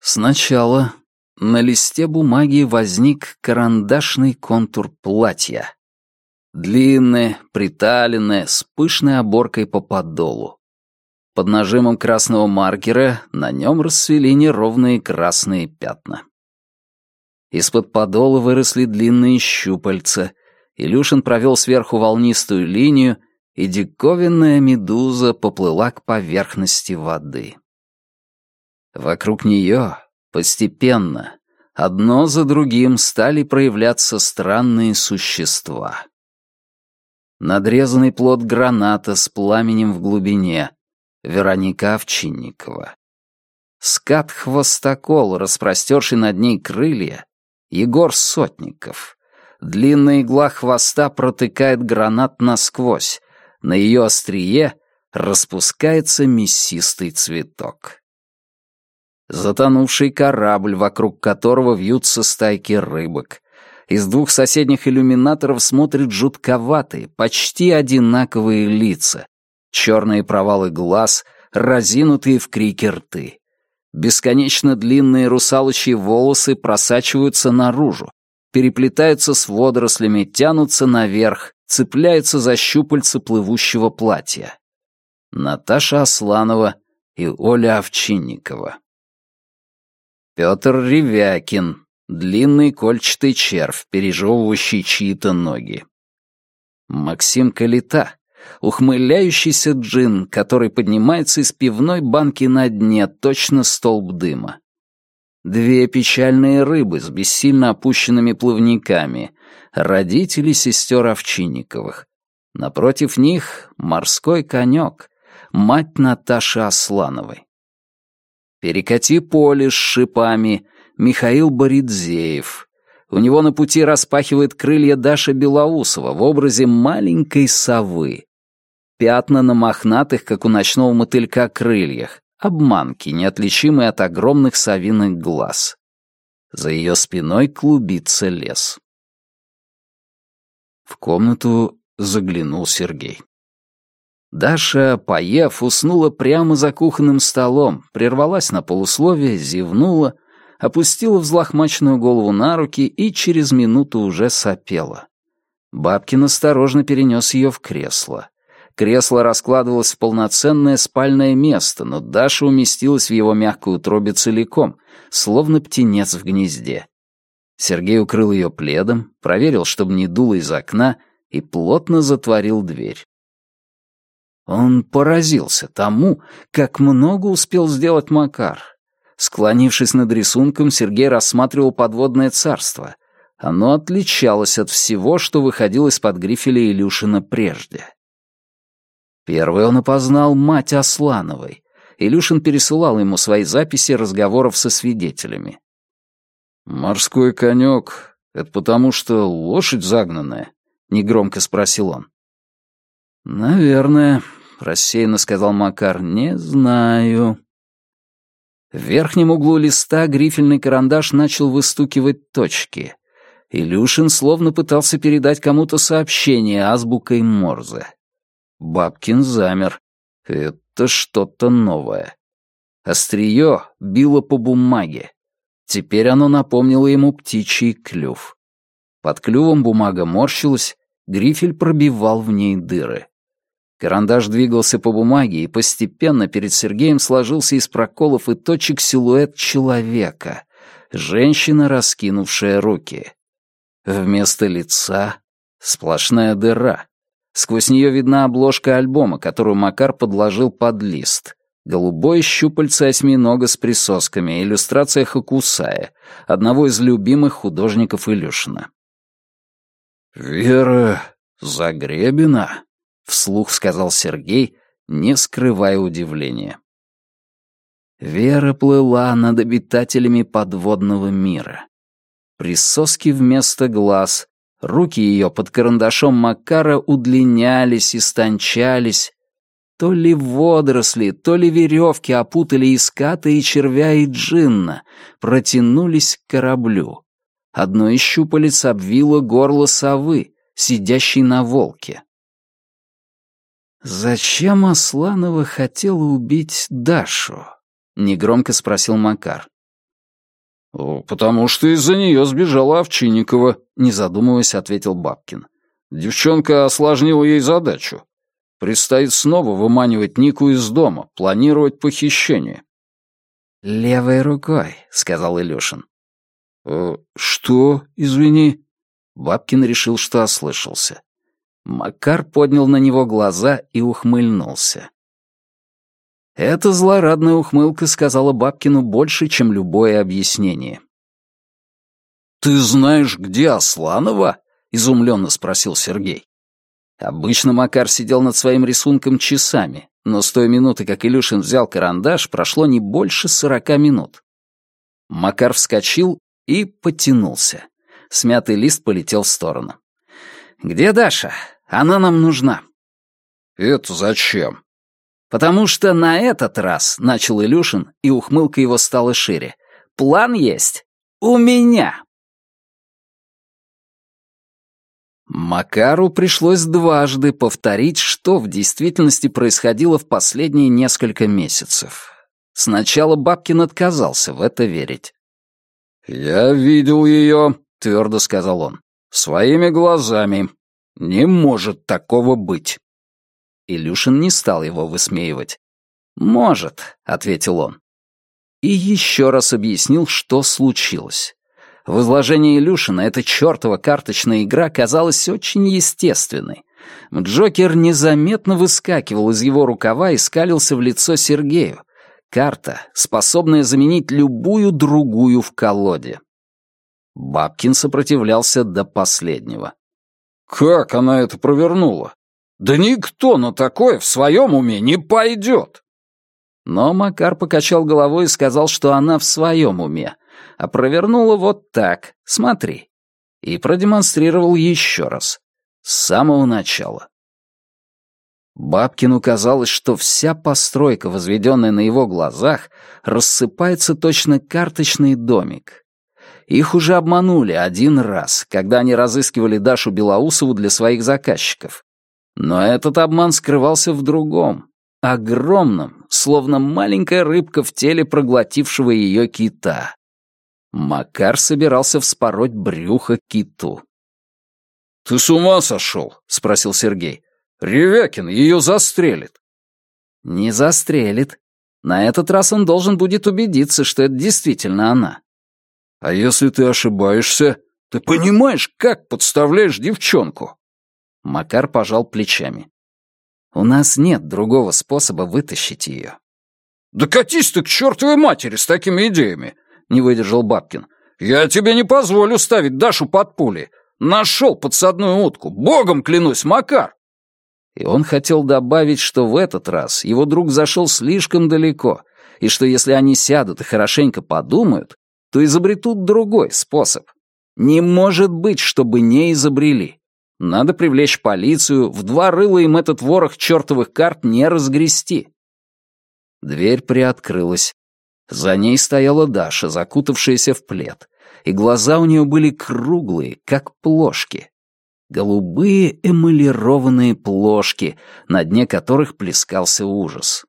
Сначала на листе бумаги возник карандашный контур платья. Длинное, приталенное, с пышной оборкой по подолу. Под нажимом красного маркера на нем расцвели неровные красные пятна. Из-под подола выросли длинные щупальца. Илюшин провел сверху волнистую линию, и диковинная медуза поплыла к поверхности воды. Вокруг нее постепенно, одно за другим стали проявляться странные существа. Надрезанный плод граната с пламенем в глубине, Вероника Овчинникова. Скат-хвостокол, распростерший над ней крылья, Егор Сотников. Длинная игла хвоста протыкает гранат насквозь. На ее острие распускается мясистый цветок. Затонувший корабль, вокруг которого вьются стайки рыбок. Из двух соседних иллюминаторов смотрят жутковатые, почти одинаковые лица. Черные провалы глаз, разинутые в крике рты. Бесконечно длинные русалочьи волосы просачиваются наружу, переплетаются с водорослями, тянутся наверх, цепляются за щупальца плывущего платья. Наташа Асланова и Оля Овчинникова. Петр Ревякин, длинный кольчатый червь, пережевывающий чьи-то ноги. Максим Калита, ухмыляющийся джин, который поднимается из пивной банки на дне, точно столб дыма. Две печальные рыбы с бессильно опущенными плавниками, родители сестер Овчинниковых. Напротив них морской конек, мать Наташи Аслановой. Перекати поле с шипами, Михаил Боридзеев. У него на пути распахивает крылья Даша Белоусова в образе маленькой совы, Пятна на мохнатых, как у ночного мотылька, крыльях. Обманки, неотличимые от огромных совиных глаз. За ее спиной клубится лес. В комнату заглянул Сергей. Даша, поев, уснула прямо за кухонным столом, прервалась на полусловие, зевнула, опустила взлохмаченную голову на руки и через минуту уже сопела. Бабкин осторожно перенес ее в кресло. Кресло раскладывалось в полноценное спальное место, но Даша уместилась в его мягкую утробе целиком, словно птенец в гнезде. Сергей укрыл ее пледом, проверил, чтобы не дуло из окна, и плотно затворил дверь. Он поразился тому, как много успел сделать Макар. Склонившись над рисунком, Сергей рассматривал подводное царство. Оно отличалось от всего, что выходило из-под грифеля Илюшина прежде. Первый он опознал мать Аслановой. Илюшин пересылал ему свои записи разговоров со свидетелями. «Морской конек — это потому, что лошадь загнанная?» — негромко спросил он. «Наверное», — рассеянно сказал Макар, — «не знаю». В верхнем углу листа грифельный карандаш начал выстукивать точки. Илюшин словно пытался передать кому-то сообщение азбукой Морзе. Бабкин замер. Это что-то новое. Острие било по бумаге. Теперь оно напомнило ему птичий клюв. Под клювом бумага морщилась, грифель пробивал в ней дыры. Карандаш двигался по бумаге, и постепенно перед Сергеем сложился из проколов и точек силуэт человека, женщина, раскинувшая руки. Вместо лица — сплошная дыра. Сквозь нее видна обложка альбома, которую Макар подложил под лист. Голубое щупальце осьминога с присосками, иллюстрация Хакусая, одного из любимых художников Илюшина. «Вера Загребина», — вслух сказал Сергей, не скрывая удивления. Вера плыла над обитателями подводного мира. Присоски вместо глаз, Руки ее под карандашом Макара удлинялись, истончались. То ли водоросли, то ли веревки опутали и ската, и червя, и джинна, протянулись к кораблю. Одно из щупалец обвило горло совы, сидящей на волке. «Зачем Асланова хотела убить Дашу?» — негромко спросил Макар. «Потому что из-за нее сбежала Овчинникова», — не задумываясь, ответил Бабкин. «Девчонка осложнила ей задачу. Предстоит снова выманивать Нику из дома, планировать похищение». «Левой рукой», — сказал Илюшин. «Э, «Что, извини?» Бабкин решил, что ослышался. Макар поднял на него глаза и ухмыльнулся. Эта злорадная ухмылка сказала Бабкину больше, чем любое объяснение. «Ты знаешь, где Асланова?» — изумленно спросил Сергей. Обычно Макар сидел над своим рисунком часами, но с той минуты, как Илюшин взял карандаш, прошло не больше сорока минут. Макар вскочил и потянулся. Смятый лист полетел в сторону. «Где Даша? Она нам нужна». «Это зачем?» «Потому что на этот раз», — начал Илюшин, и ухмылка его стала шире, — «план есть. У меня». Макару пришлось дважды повторить, что в действительности происходило в последние несколько месяцев. Сначала Бабкин отказался в это верить. «Я видел ее», — твердо сказал он, — «своими глазами. Не может такого быть». Илюшин не стал его высмеивать. «Может», — ответил он. И еще раз объяснил, что случилось. В изложении Илюшина эта чертова карточная игра казалась очень естественной. Джокер незаметно выскакивал из его рукава и скалился в лицо Сергею. Карта, способная заменить любую другую в колоде. Бабкин сопротивлялся до последнего. «Как она это провернула? Да никто на такое в своем уме не пойдет!» Но Макар покачал головой и сказал, что она в своем уме, а провернула вот так, смотри. И продемонстрировал еще раз. С самого начала. Бабкину казалось, что вся постройка, возведенная на его глазах, рассыпается точно карточный домик. Их уже обманули один раз, когда они разыскивали Дашу Белоусову для своих заказчиков. Но этот обман скрывался в другом, огромном, словно маленькая рыбка в теле проглотившего ее кита. Макар собирался вспороть брюхо киту. «Ты с ума сошел?» — спросил Сергей. «Ревякин ее застрелит». «Не застрелит. На этот раз он должен будет убедиться, что это действительно она». «А если ты ошибаешься? Ты понимаешь, как подставляешь девчонку?» Макар пожал плечами. «У нас нет другого способа вытащить ее». «Да катись ты к чертовой матери с такими идеями!» не выдержал Бабкин. «Я тебе не позволю ставить Дашу под пули. Нашел подсадную утку. Богом клянусь, Макар!» И он хотел добавить, что в этот раз его друг зашел слишком далеко, и что если они сядут и хорошенько подумают, то изобретут другой способ. Не может быть, чтобы не изобрели. Надо привлечь полицию, в два рыла им этот ворох чертовых карт не разгрести. Дверь приоткрылась, за ней стояла Даша, закутавшаяся в плед, и глаза у нее были круглые, как плошки. Голубые эмалированные плошки, на дне которых плескался ужас.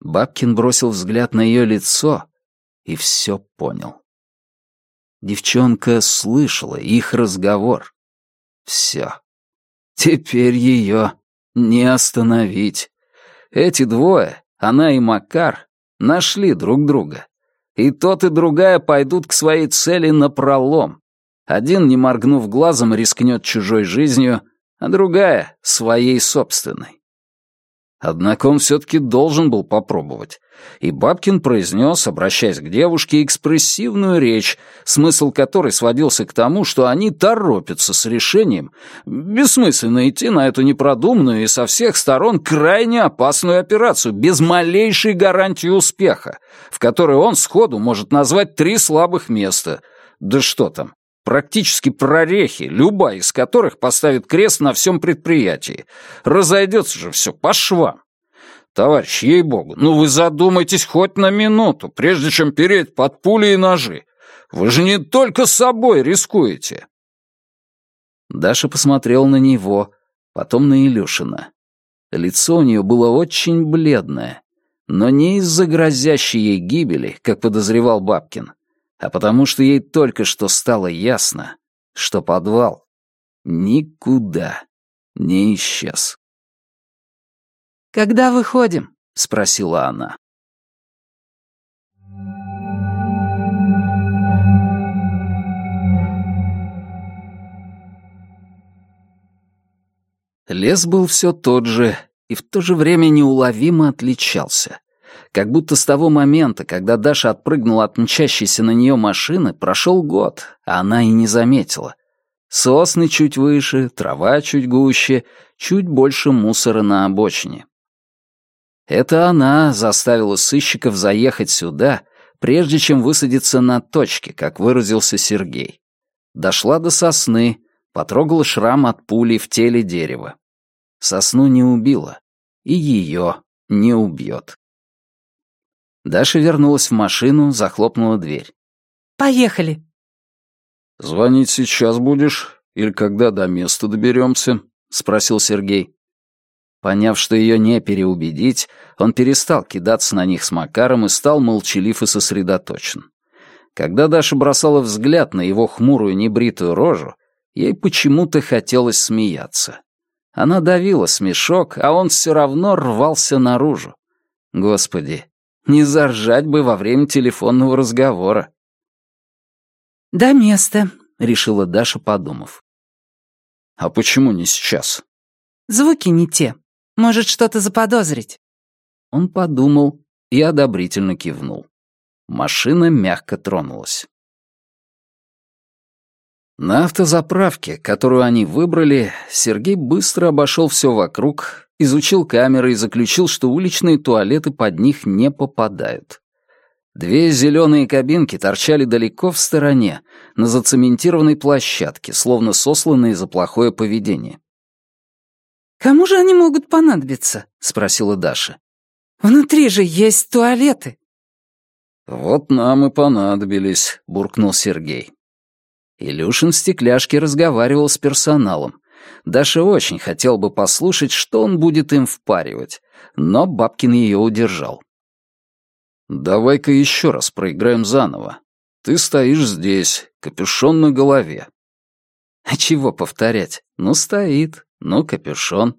Бабкин бросил взгляд на ее лицо и все понял. Девчонка слышала их разговор. Все. Теперь ее не остановить. Эти двое, она и Макар, нашли друг друга. И тот, и другая пойдут к своей цели напролом. Один, не моргнув глазом, рискнет чужой жизнью, а другая — своей собственной. Однако он все-таки должен был попробовать. И Бабкин произнес, обращаясь к девушке, экспрессивную речь, смысл которой сводился к тому, что они торопятся с решением, бессмысленно идти на эту непродуманную и со всех сторон крайне опасную операцию, без малейшей гарантии успеха, в которой он сходу может назвать три слабых места. Да что там, практически прорехи, любая из которых поставит крест на всем предприятии. Разойдется же все по швам. Товарищ, ей-богу, ну вы задумайтесь хоть на минуту, прежде чем переть под пули и ножи. Вы же не только собой рискуете. Даша посмотрел на него, потом на Илюшина. Лицо у нее было очень бледное, но не из-за грозящей ей гибели, как подозревал Бабкин, а потому что ей только что стало ясно, что подвал никуда не исчез. «Когда выходим?» — спросила она. Лес был все тот же и в то же время неуловимо отличался. Как будто с того момента, когда Даша отпрыгнула от мчащейся на нее машины, прошел год, а она и не заметила. Сосны чуть выше, трава чуть гуще, чуть больше мусора на обочине. Это она заставила сыщиков заехать сюда, прежде чем высадиться на точке, как выразился Сергей. Дошла до сосны, потрогала шрам от пули в теле дерева. Сосну не убила, и ее не убьет. Даша вернулась в машину, захлопнула дверь. «Поехали!» «Звонить сейчас будешь? Или когда до места доберемся?» — спросил Сергей. Поняв, что ее не переубедить, он перестал кидаться на них с Макаром и стал молчалив и сосредоточен. Когда Даша бросала взгляд на его хмурую небритую рожу, ей почему-то хотелось смеяться. Она давила смешок, а он все равно рвался наружу. Господи, не заржать бы во время телефонного разговора. «До места», — решила Даша, подумав. «А почему не сейчас?» «Звуки не те. Может, что-то заподозрить». Он подумал и одобрительно кивнул. Машина мягко тронулась. На автозаправке, которую они выбрали, Сергей быстро обошел все вокруг, изучил камеры и заключил, что уличные туалеты под них не попадают. Две зеленые кабинки торчали далеко в стороне, на зацементированной площадке, словно сосланные за плохое поведение. «Кому же они могут понадобиться?» — спросила Даша. «Внутри же есть туалеты». «Вот нам и понадобились», — буркнул Сергей. Илюшин в стекляшке разговаривал с персоналом. Даша очень хотел бы послушать, что он будет им впаривать, но Бабкин ее удержал. «Давай-ка еще раз проиграем заново. Ты стоишь здесь, капюшон на голове». «А чего повторять? Ну, стоит, ну, капюшон».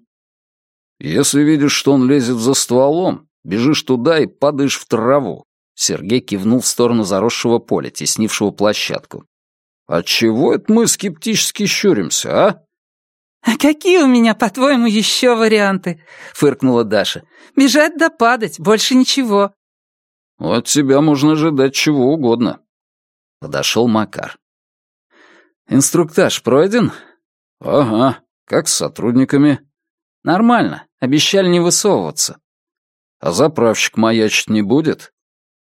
«Если видишь, что он лезет за стволом, бежишь туда и падаешь в траву». Сергей кивнул в сторону заросшего поля, теснившего площадку. «Отчего это мы скептически щуримся, а?» «А какие у меня, по-твоему, еще варианты?» — фыркнула Даша. «Бежать да падать, больше ничего». От тебя можно ожидать чего угодно. Подошел Макар. Инструктаж пройден? Ага. Как с сотрудниками? Нормально. Обещали не высовываться. А заправщик маячить не будет?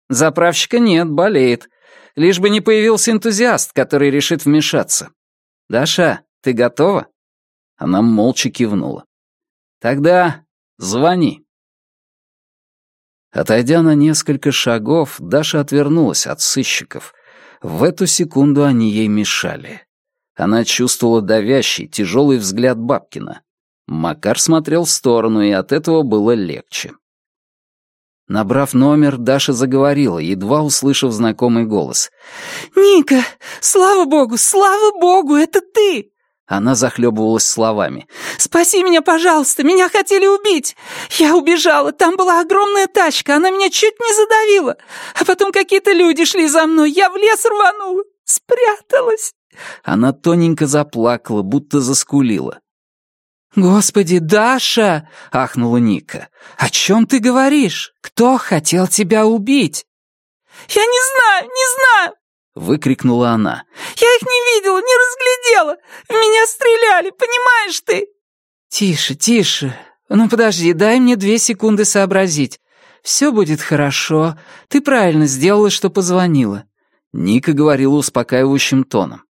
Заправщика нет, болеет. Лишь бы не появился энтузиаст, который решит вмешаться. Даша, ты готова? Она молча кивнула. Тогда звони. Отойдя на несколько шагов, Даша отвернулась от сыщиков. В эту секунду они ей мешали. Она чувствовала давящий, тяжелый взгляд Бабкина. Макар смотрел в сторону, и от этого было легче. Набрав номер, Даша заговорила, едва услышав знакомый голос. «Ника, слава богу, слава богу, это ты!» Она захлебывалась словами. «Спаси меня, пожалуйста! Меня хотели убить! Я убежала, там была огромная тачка, она меня чуть не задавила! А потом какие-то люди шли за мной, я в лес рванула, спряталась!» Она тоненько заплакала, будто заскулила. «Господи, Даша!» — ахнула Ника. «О чем ты говоришь? Кто хотел тебя убить?» «Я не знаю, не знаю!» — выкрикнула она. «Я их не видела, не разглядела! В меня стреляли, понимаешь ты?» «Тише, тише. Ну подожди, дай мне две секунды сообразить. Все будет хорошо. Ты правильно сделала, что позвонила». Ника говорила успокаивающим тоном.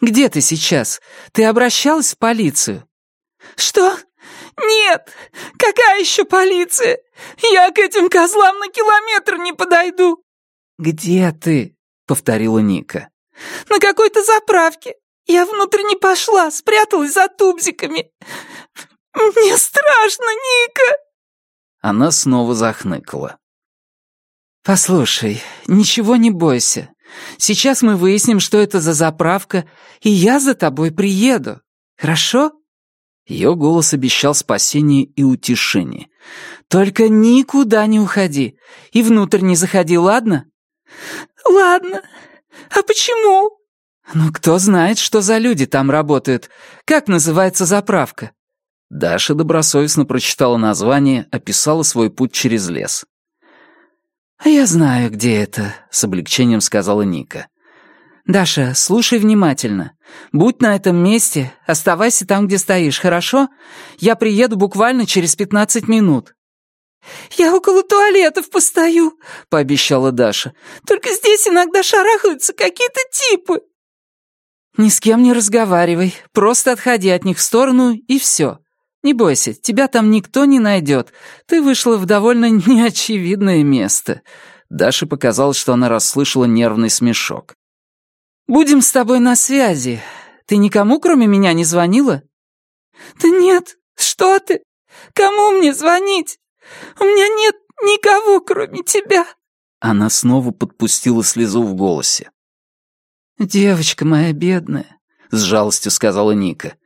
«Где ты сейчас? Ты обращалась в полицию?» «Что? Нет! Какая еще полиция? Я к этим козлам на километр не подойду!» «Где ты?» повторила Ника. «На какой-то заправке. Я внутрь не пошла, спряталась за тубзиками. Мне страшно, Ника!» Она снова захныкала. «Послушай, ничего не бойся. Сейчас мы выясним, что это за заправка, и я за тобой приеду. Хорошо?» Ее голос обещал спасение и утешение. «Только никуда не уходи и внутрь не заходи, ладно?» «Ладно. А почему?» «Ну, кто знает, что за люди там работают. Как называется заправка?» Даша добросовестно прочитала название, описала свой путь через лес. «А я знаю, где это», — с облегчением сказала Ника. «Даша, слушай внимательно. Будь на этом месте, оставайся там, где стоишь, хорошо? Я приеду буквально через пятнадцать минут». «Я около туалетов постою», — пообещала Даша. «Только здесь иногда шарахаются какие-то типы». «Ни с кем не разговаривай, просто отходи от них в сторону, и все. Не бойся, тебя там никто не найдет. Ты вышла в довольно неочевидное место». Даше показалось, что она расслышала нервный смешок. «Будем с тобой на связи. Ты никому, кроме меня, не звонила?» «Да нет, что ты? Кому мне звонить? У меня нет никого, кроме тебя». Она снова подпустила слезу в голосе. «Девочка моя бедная», — с жалостью сказала Ника.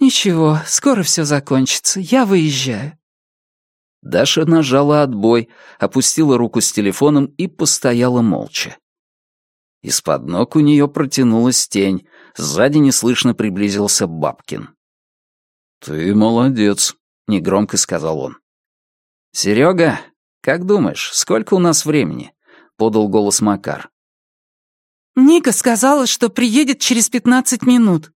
«Ничего, скоро все закончится, я выезжаю». Даша нажала отбой, опустила руку с телефоном и постояла молча. Из-под ног у нее протянулась тень. Сзади неслышно приблизился Бабкин. «Ты молодец», — негромко сказал он. «Серега, как думаешь, сколько у нас времени?» — подал голос Макар. «Ника сказала, что приедет через пятнадцать минут».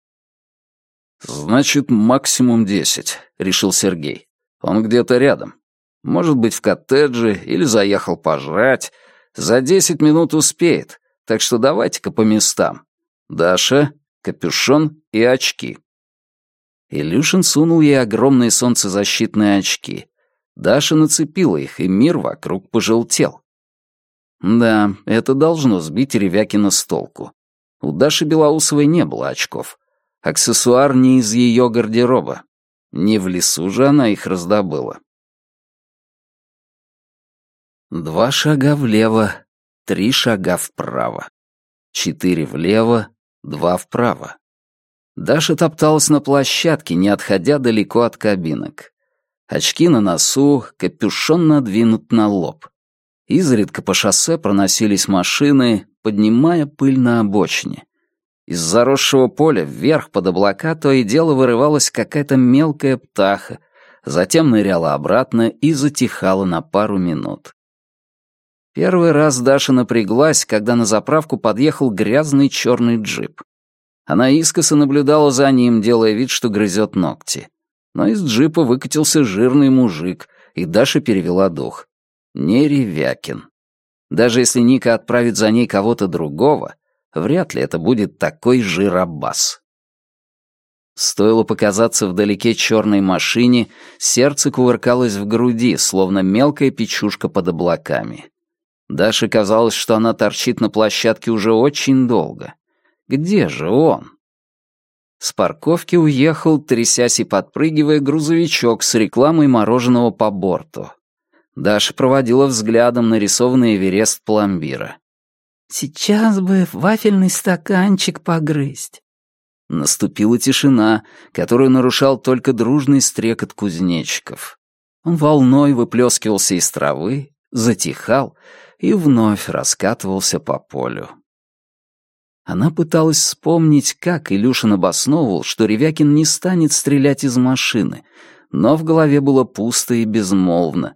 «Значит, максимум десять», — решил Сергей. «Он где-то рядом. Может быть, в коттедже или заехал пожрать. За десять минут успеет. Так что давайте-ка по местам. Даша, капюшон и очки». Илюшин сунул ей огромные солнцезащитные очки. Даша нацепила их, и мир вокруг пожелтел. Да, это должно сбить Ревякина с толку. У Даши Белоусовой не было очков. Аксессуар не из ее гардероба. Не в лесу же она их раздобыла. Два шага влево, Три шага вправо. Четыре влево, два вправо. Даша топталась на площадке, не отходя далеко от кабинок. Очки на носу, капюшон надвинут на лоб. Изредка по шоссе проносились машины, поднимая пыль на обочине. Из заросшего поля вверх под облака то и дело вырывалась какая-то мелкая птаха, затем ныряла обратно и затихала на пару минут. Первый раз Даша напряглась, когда на заправку подъехал грязный черный джип. Она искоса наблюдала за ним, делая вид, что грызет ногти. Но из джипа выкатился жирный мужик, и Даша перевела дух. Не Ревякин. Даже если Ника отправит за ней кого-то другого, вряд ли это будет такой жиробас. Стоило показаться вдалеке черной машине, сердце кувыркалось в груди, словно мелкая печушка под облаками. Даше казалось, что она торчит на площадке уже очень долго. Где же он? С парковки уехал, трясясь и подпрыгивая, грузовичок с рекламой мороженого по борту. Даша проводила взглядом нарисованный Эверест пломбира. «Сейчас бы вафельный стаканчик погрызть». Наступила тишина, которую нарушал только дружный стрекот кузнечиков. Он волной выплескивался из травы, затихал и вновь раскатывался по полю. Она пыталась вспомнить, как Илюшин обосновывал, что Ревякин не станет стрелять из машины, но в голове было пусто и безмолвно.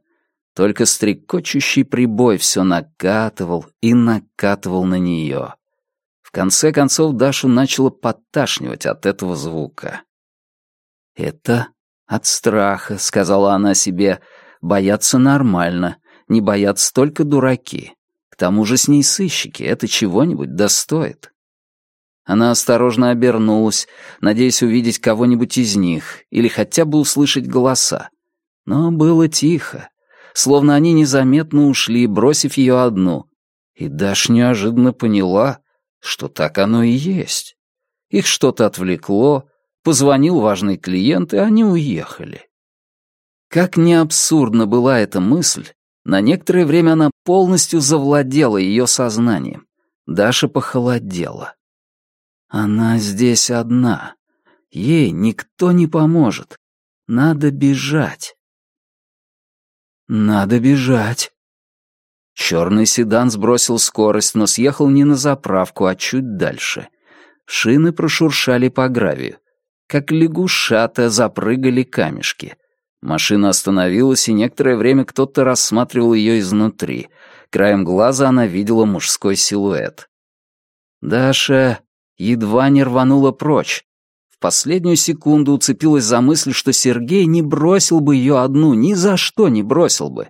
Только стрекочущий прибой все накатывал и накатывал на нее. В конце концов Дашу начало подташнивать от этого звука. «Это от страха», — сказала она себе, — «бояться нормально не боятся только дураки. К тому же с ней сыщики, это чего-нибудь достоит. Она осторожно обернулась, надеясь увидеть кого-нибудь из них или хотя бы услышать голоса. Но было тихо, словно они незаметно ушли, бросив ее одну. И Даш неожиданно поняла, что так оно и есть. Их что-то отвлекло, позвонил важный клиент, и они уехали. Как не абсурдна была эта мысль, на некоторое время она полностью завладела ее сознанием. Даша похолодела. Она здесь одна. Ей никто не поможет. Надо бежать. Надо бежать. Черный седан сбросил скорость, но съехал не на заправку, а чуть дальше. Шины прошуршали по гравию. как лягушата запрыгали камешки. Машина остановилась, и некоторое время кто-то рассматривал ее изнутри. Краем глаза она видела мужской силуэт. Даша едва не рванула прочь. В последнюю секунду уцепилась за мысль, что Сергей не бросил бы ее одну, ни за что не бросил бы.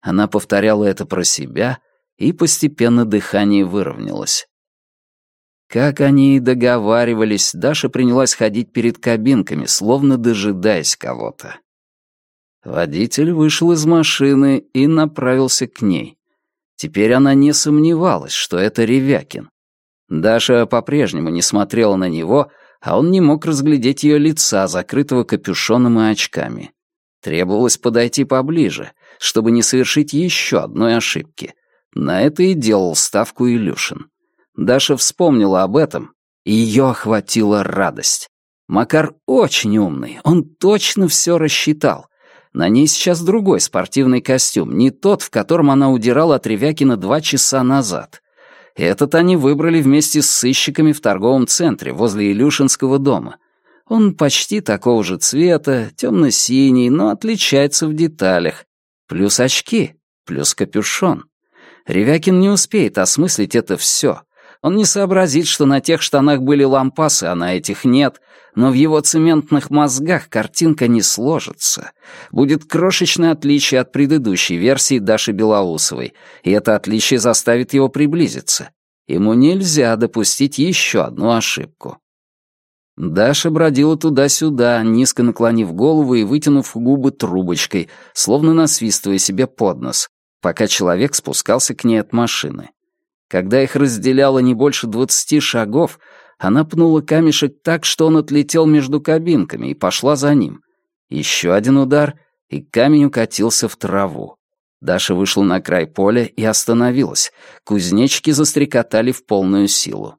Она повторяла это про себя, и постепенно дыхание выровнялось. Как они и договаривались, Даша принялась ходить перед кабинками, словно дожидаясь кого-то. Водитель вышел из машины и направился к ней. Теперь она не сомневалась, что это Ревякин. Даша по-прежнему не смотрела на него, а он не мог разглядеть ее лица, закрытого капюшоном и очками. Требовалось подойти поближе, чтобы не совершить еще одной ошибки. На это и делал ставку Илюшин. Даша вспомнила об этом, и ее охватила радость. Макар очень умный, он точно все рассчитал. На ней сейчас другой спортивный костюм, не тот, в котором она удирала от Ревякина два часа назад. Этот они выбрали вместе с сыщиками в торговом центре возле Илюшинского дома. Он почти такого же цвета, темно-синий, но отличается в деталях. Плюс очки, плюс капюшон. Ревякин не успеет осмыслить это все. Он не сообразит, что на тех штанах были лампасы, а на этих нет, но в его цементных мозгах картинка не сложится. Будет крошечное отличие от предыдущей версии Даши Белоусовой, и это отличие заставит его приблизиться. Ему нельзя допустить еще одну ошибку. Даша бродила туда-сюда, низко наклонив голову и вытянув губы трубочкой, словно насвистывая себе под нос, пока человек спускался к ней от машины. Когда их разделяло не больше двадцати шагов, она пнула камешек так, что он отлетел между кабинками, и пошла за ним. Еще один удар, и камень укатился в траву. Даша вышла на край поля и остановилась. Кузнечики застрекотали в полную силу.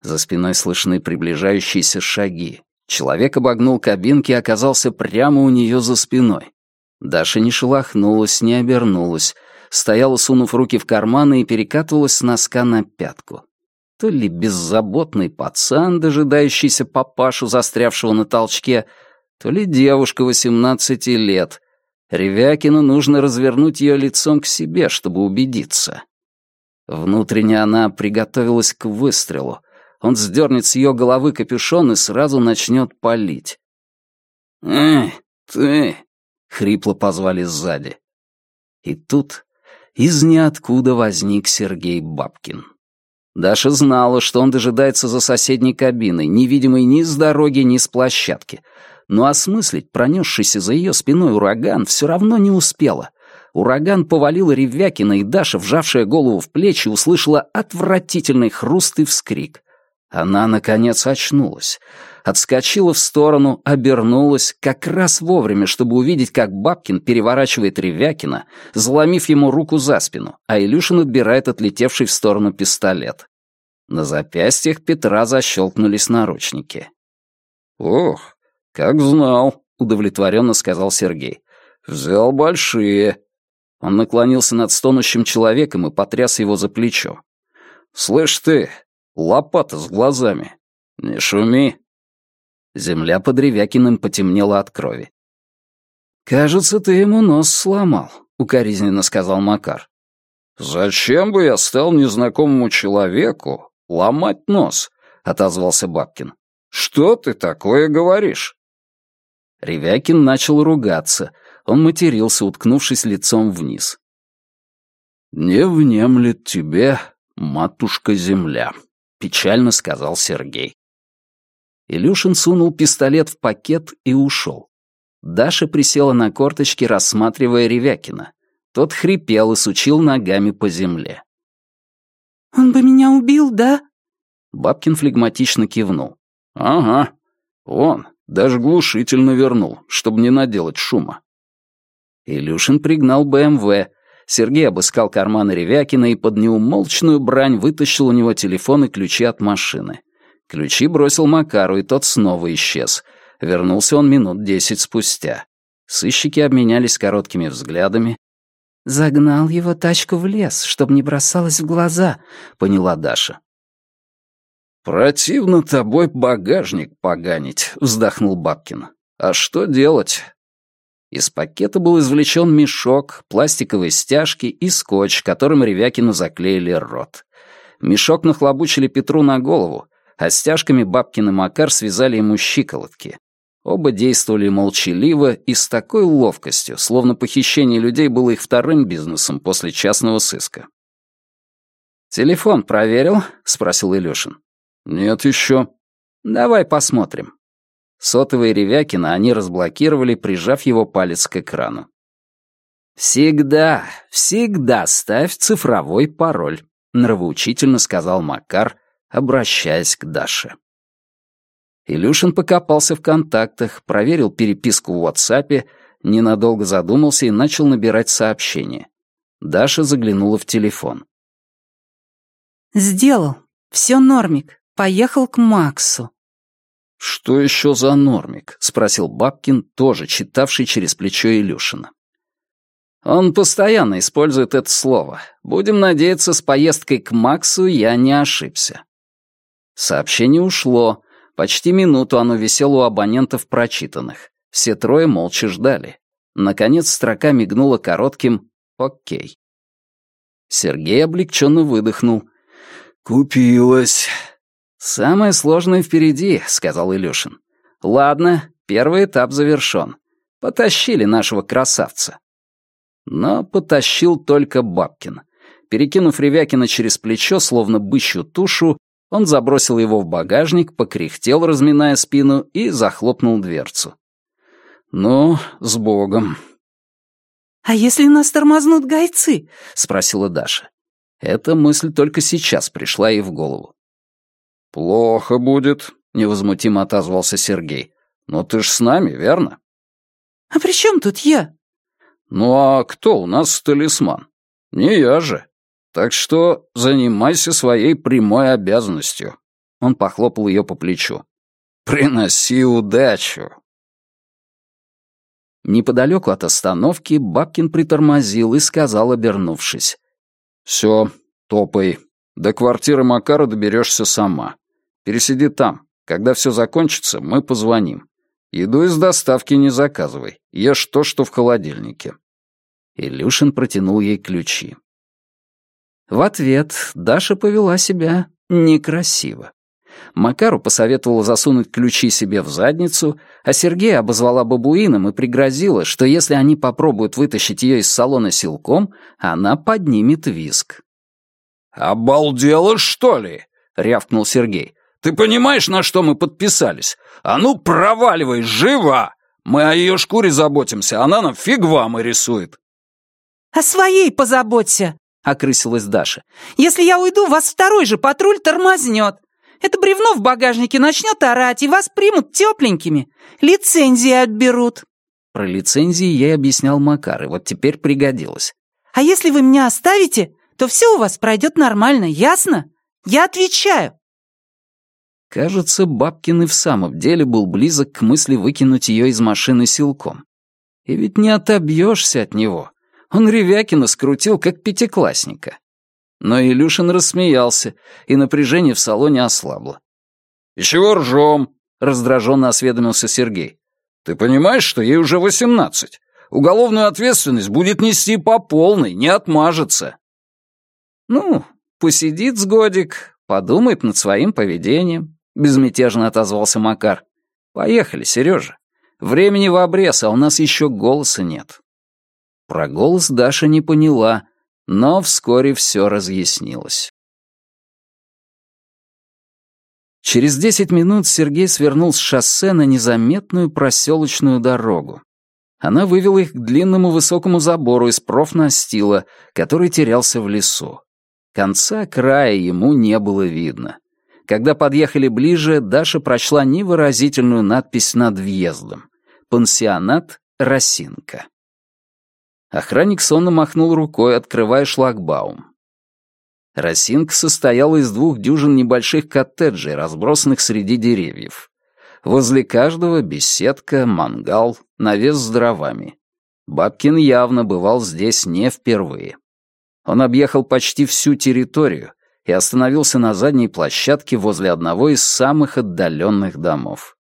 За спиной слышны приближающиеся шаги. Человек обогнул кабинки и оказался прямо у нее за спиной. Даша не шелохнулась, не обернулась, стояла, сунув руки в карманы и перекатывалась с носка на пятку. То ли беззаботный пацан, дожидающийся папашу, застрявшего на толчке, то ли девушка восемнадцати лет. Ревякину нужно развернуть ее лицом к себе, чтобы убедиться. Внутренне она приготовилась к выстрелу. Он сдернет с ее головы капюшон и сразу начнет палить. «Эй, ты!» — хрипло позвали сзади. И тут из ниоткуда возник Сергей Бабкин. Даша знала, что он дожидается за соседней кабиной, невидимой ни с дороги, ни с площадки. Но осмыслить пронесшийся за ее спиной ураган все равно не успела. Ураган повалил Ревякина, и Даша, вжавшая голову в плечи, услышала отвратительный хруст и вскрик. Она, наконец, очнулась. Отскочила в сторону, обернулась, как раз вовремя, чтобы увидеть, как Бабкин переворачивает Ревякина, заломив ему руку за спину, а Илюшин отбирает отлетевший в сторону пистолет. На запястьях Петра защелкнулись наручники. «Ох, как знал», — удовлетворенно сказал Сергей. «Взял большие». Он наклонился над стонущим человеком и потряс его за плечо. «Слышь ты, лопата с глазами, не шуми, Земля под Ревякиным потемнела от крови. «Кажется, ты ему нос сломал», — укоризненно сказал Макар. «Зачем бы я стал незнакомому человеку ломать нос?» — отозвался Бабкин. «Что ты такое говоришь?» Ревякин начал ругаться. Он матерился, уткнувшись лицом вниз. «Не внемлет тебе, матушка-земля», — печально сказал Сергей. Илюшин сунул пистолет в пакет и ушел. Даша присела на корточки, рассматривая Ревякина. Тот хрипел и сучил ногами по земле. «Он бы меня убил, да?» Бабкин флегматично кивнул. «Ага. Он даже глушительно вернул, чтобы не наделать шума». Илюшин пригнал БМВ. Сергей обыскал карманы Ревякина и под неумолчную брань вытащил у него телефон и ключи от машины. Ключи бросил Макару, и тот снова исчез. Вернулся он минут десять спустя. Сыщики обменялись короткими взглядами. «Загнал его тачку в лес, чтобы не бросалась в глаза», — поняла Даша. «Противно тобой багажник поганить», — вздохнул Бабкин. «А что делать?» Из пакета был извлечен мешок, пластиковые стяжки и скотч, которым Ревякину заклеили рот. Мешок нахлобучили Петру на голову, а стяжками Бабкин и Макар связали ему щиколотки. Оба действовали молчаливо и с такой ловкостью, словно похищение людей было их вторым бизнесом после частного сыска. «Телефон проверил?» — спросил Илюшин. «Нет еще». «Давай посмотрим». Сотовый Ревякина они разблокировали, прижав его палец к экрану. «Всегда, всегда ставь цифровой пароль», — нравоучительно сказал Макар, обращаясь к Даше. Илюшин покопался в контактах, проверил переписку в WhatsApp, ненадолго задумался и начал набирать сообщение. Даша заглянула в телефон. «Сделал. Все нормик. Поехал к Максу». «Что еще за нормик?» — спросил Бабкин, тоже читавший через плечо Илюшина. «Он постоянно использует это слово. Будем надеяться, с поездкой к Максу я не ошибся». Сообщение ушло. Почти минуту оно висело у абонентов прочитанных. Все трое молча ждали. Наконец строка мигнула коротким «Окей». Сергей облегченно выдохнул. «Купилась». «Самое сложное впереди», — сказал Илюшин. «Ладно, первый этап завершен. Потащили нашего красавца». Но потащил только Бабкин. Перекинув Ревякина через плечо, словно бычью тушу, он забросил его в багажник, покряхтел, разминая спину, и захлопнул дверцу. «Ну, с Богом». «А если нас тормознут гайцы?» — спросила Даша. Эта мысль только сейчас пришла ей в голову. «Плохо будет», — невозмутимо отозвался Сергей. «Но ты ж с нами, верно?» «А при чем тут я?» «Ну а кто у нас талисман? Не я же. Так что занимайся своей прямой обязанностью». Он похлопал ее по плечу. «Приноси удачу». Неподалеку от остановки Бабкин притормозил и сказал, обернувшись. «Все, топай. До квартиры Макара доберешься сама. Пересиди там. Когда все закончится, мы позвоним. Еду из доставки не заказывай. Ешь то, что в холодильнике». Илюшин протянул ей ключи. В ответ Даша повела себя некрасиво. Макару посоветовала засунуть ключи себе в задницу, а Сергея обозвала бабуином и пригрозила, что если они попробуют вытащить ее из салона силком, она поднимет виск. «Обалдела, что ли?» — рявкнул Сергей. Ты понимаешь, на что мы подписались? А ну, проваливай, живо! Мы о ее шкуре заботимся, она нам фиг вам и рисует». «О своей позаботься», — окрысилась Даша. «Если я уйду, вас второй же патруль тормознет. Это бревно в багажнике начнет орать, и вас примут тепленькими. Лицензии отберут». Про лицензии ей объяснял Макар, и вот теперь пригодилось. «А если вы меня оставите, то все у вас пройдет нормально, ясно? Я отвечаю». Кажется, Бабкин и в самом деле был близок к мысли выкинуть ее из машины силком. И ведь не отобьешься от него. Он Ревякина скрутил, как пятиклассника. Но Илюшин рассмеялся, и напряжение в салоне ослабло. «И чего ржем?» — раздраженно осведомился Сергей. «Ты понимаешь, что ей уже восемнадцать? Уголовную ответственность будет нести по полной, не отмажется». «Ну, посидит с годик, подумает над своим поведением, — безмятежно отозвался Макар. «Поехали, Сережа. Времени в обрез, а у нас еще голоса нет». Про голос Даша не поняла, но вскоре все разъяснилось. Через десять минут Сергей свернул с шоссе на незаметную проселочную дорогу. Она вывела их к длинному высокому забору из профнастила, который терялся в лесу. Конца края ему не было видно. Когда подъехали ближе, Даша прочла невыразительную надпись над въездом. «Пансионат Росинка». Охранник сонно махнул рукой, открывая шлагбаум. Росинка состояла из двух дюжин небольших коттеджей, разбросанных среди деревьев. Возле каждого беседка, мангал, навес с дровами. Бабкин явно бывал здесь не впервые. Он объехал почти всю территорию, и остановился на задней площадке возле одного из самых отдаленных домов.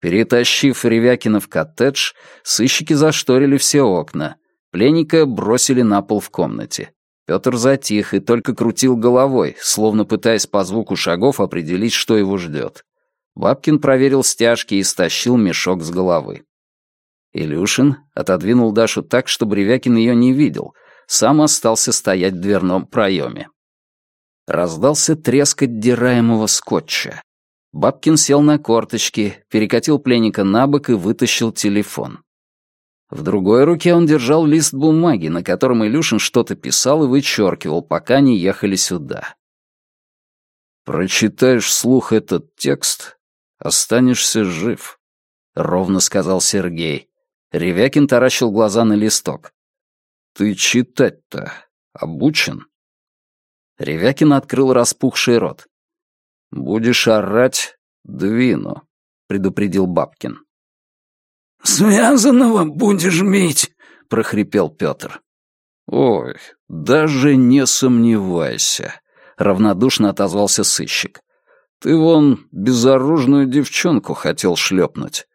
Перетащив Ревякина в коттедж, сыщики зашторили все окна. Пленника бросили на пол в комнате. Петр затих и только крутил головой, словно пытаясь по звуку шагов определить, что его ждет. Бабкин проверил стяжки и стащил мешок с головы. Илюшин отодвинул Дашу так, чтобы Ревякин ее не видел, сам остался стоять в дверном проеме. Раздался треск отдираемого скотча. Бабкин сел на корточки, перекатил пленника на бок и вытащил телефон. В другой руке он держал лист бумаги, на котором Илюшин что-то писал и вычеркивал, пока не ехали сюда. «Прочитаешь вслух этот текст, останешься жив», — ровно сказал Сергей. Ревякин таращил глаза на листок. «Ты читать-то обучен?» Ревякин открыл распухший рот. «Будешь орать, двину», — предупредил Бабкин. «Связанного будешь мить», — прохрипел Петр. «Ой, даже не сомневайся», — равнодушно отозвался сыщик. «Ты вон безоружную девчонку хотел шлепнуть.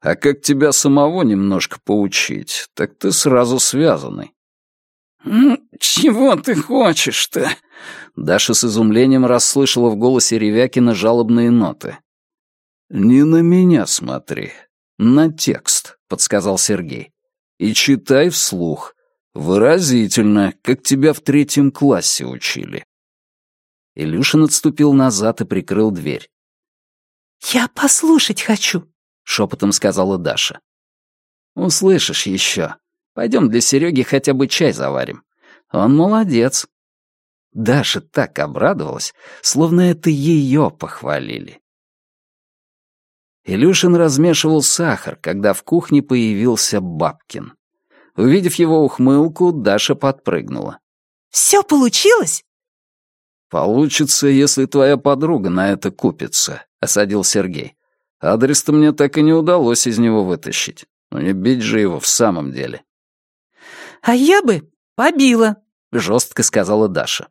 А как тебя самого немножко поучить, так ты сразу связанный». «Ну, чего ты хочешь-то?» Даша с изумлением расслышала в голосе Ревякина жалобные ноты. «Не на меня смотри, на текст», — подсказал Сергей. «И читай вслух. Выразительно, как тебя в третьем классе учили». Илюшин отступил назад и прикрыл дверь. «Я послушать хочу», — шепотом сказала Даша. «Услышишь еще. Пойдем для Сереги хотя бы чай заварим. Он молодец, Даша так обрадовалась, словно это ее похвалили. Илюшин размешивал сахар, когда в кухне появился Бабкин. Увидев его ухмылку, Даша подпрыгнула. «Все получилось?» «Получится, если твоя подруга на это купится», — осадил Сергей. «Адрес-то мне так и не удалось из него вытащить. Но не бить же его в самом деле». «А я бы побила», — жестко сказала Даша.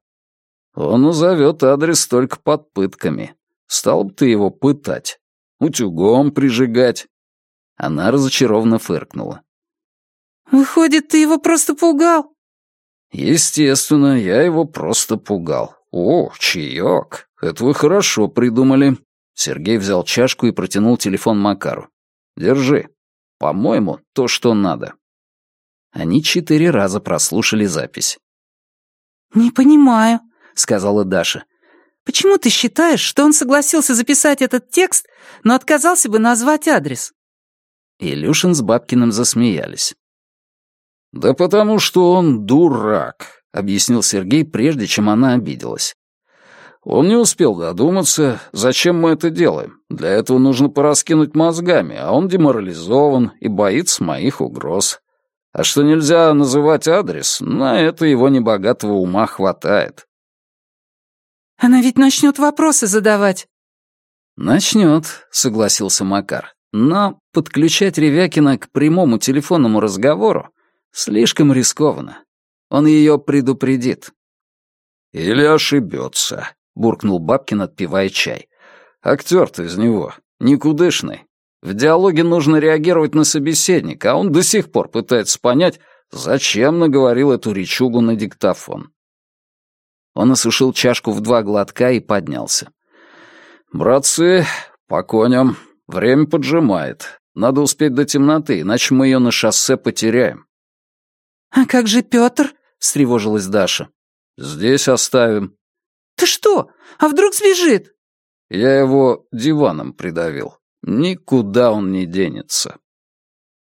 Он назовет адрес только под пытками. Стал бы ты его пытать. Утюгом прижигать. Она разочарованно фыркнула. «Выходит, ты его просто пугал?» «Естественно, я его просто пугал. О, чаек, это вы хорошо придумали». Сергей взял чашку и протянул телефон Макару. «Держи. По-моему, то, что надо». Они четыре раза прослушали запись. «Не понимаю», сказала Даша. «Почему ты считаешь, что он согласился записать этот текст, но отказался бы назвать адрес?» Илюшин с Бабкиным засмеялись. «Да потому что он дурак», — объяснил Сергей, прежде чем она обиделась. «Он не успел додуматься, зачем мы это делаем. Для этого нужно пораскинуть мозгами, а он деморализован и боится моих угроз. А что нельзя называть адрес, на это его небогатого ума хватает. Она ведь начнет вопросы задавать». «Начнет», — согласился Макар. «Но подключать Ревякина к прямому телефонному разговору слишком рискованно. Он ее предупредит». «Или ошибется», — буркнул Бабкин, отпивая чай. «Актер-то из него никудышный. В диалоге нужно реагировать на собеседника, а он до сих пор пытается понять, зачем наговорил эту речугу на диктофон. Он осушил чашку в два глотка и поднялся. «Братцы, по коням. Время поджимает. Надо успеть до темноты, иначе мы ее на шоссе потеряем». «А как же Петр?» — встревожилась Даша. «Здесь оставим». «Ты что? А вдруг сбежит?» «Я его диваном придавил. Никуда он не денется».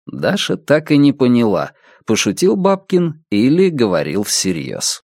Даша так и не поняла, пошутил Бабкин или говорил всерьез.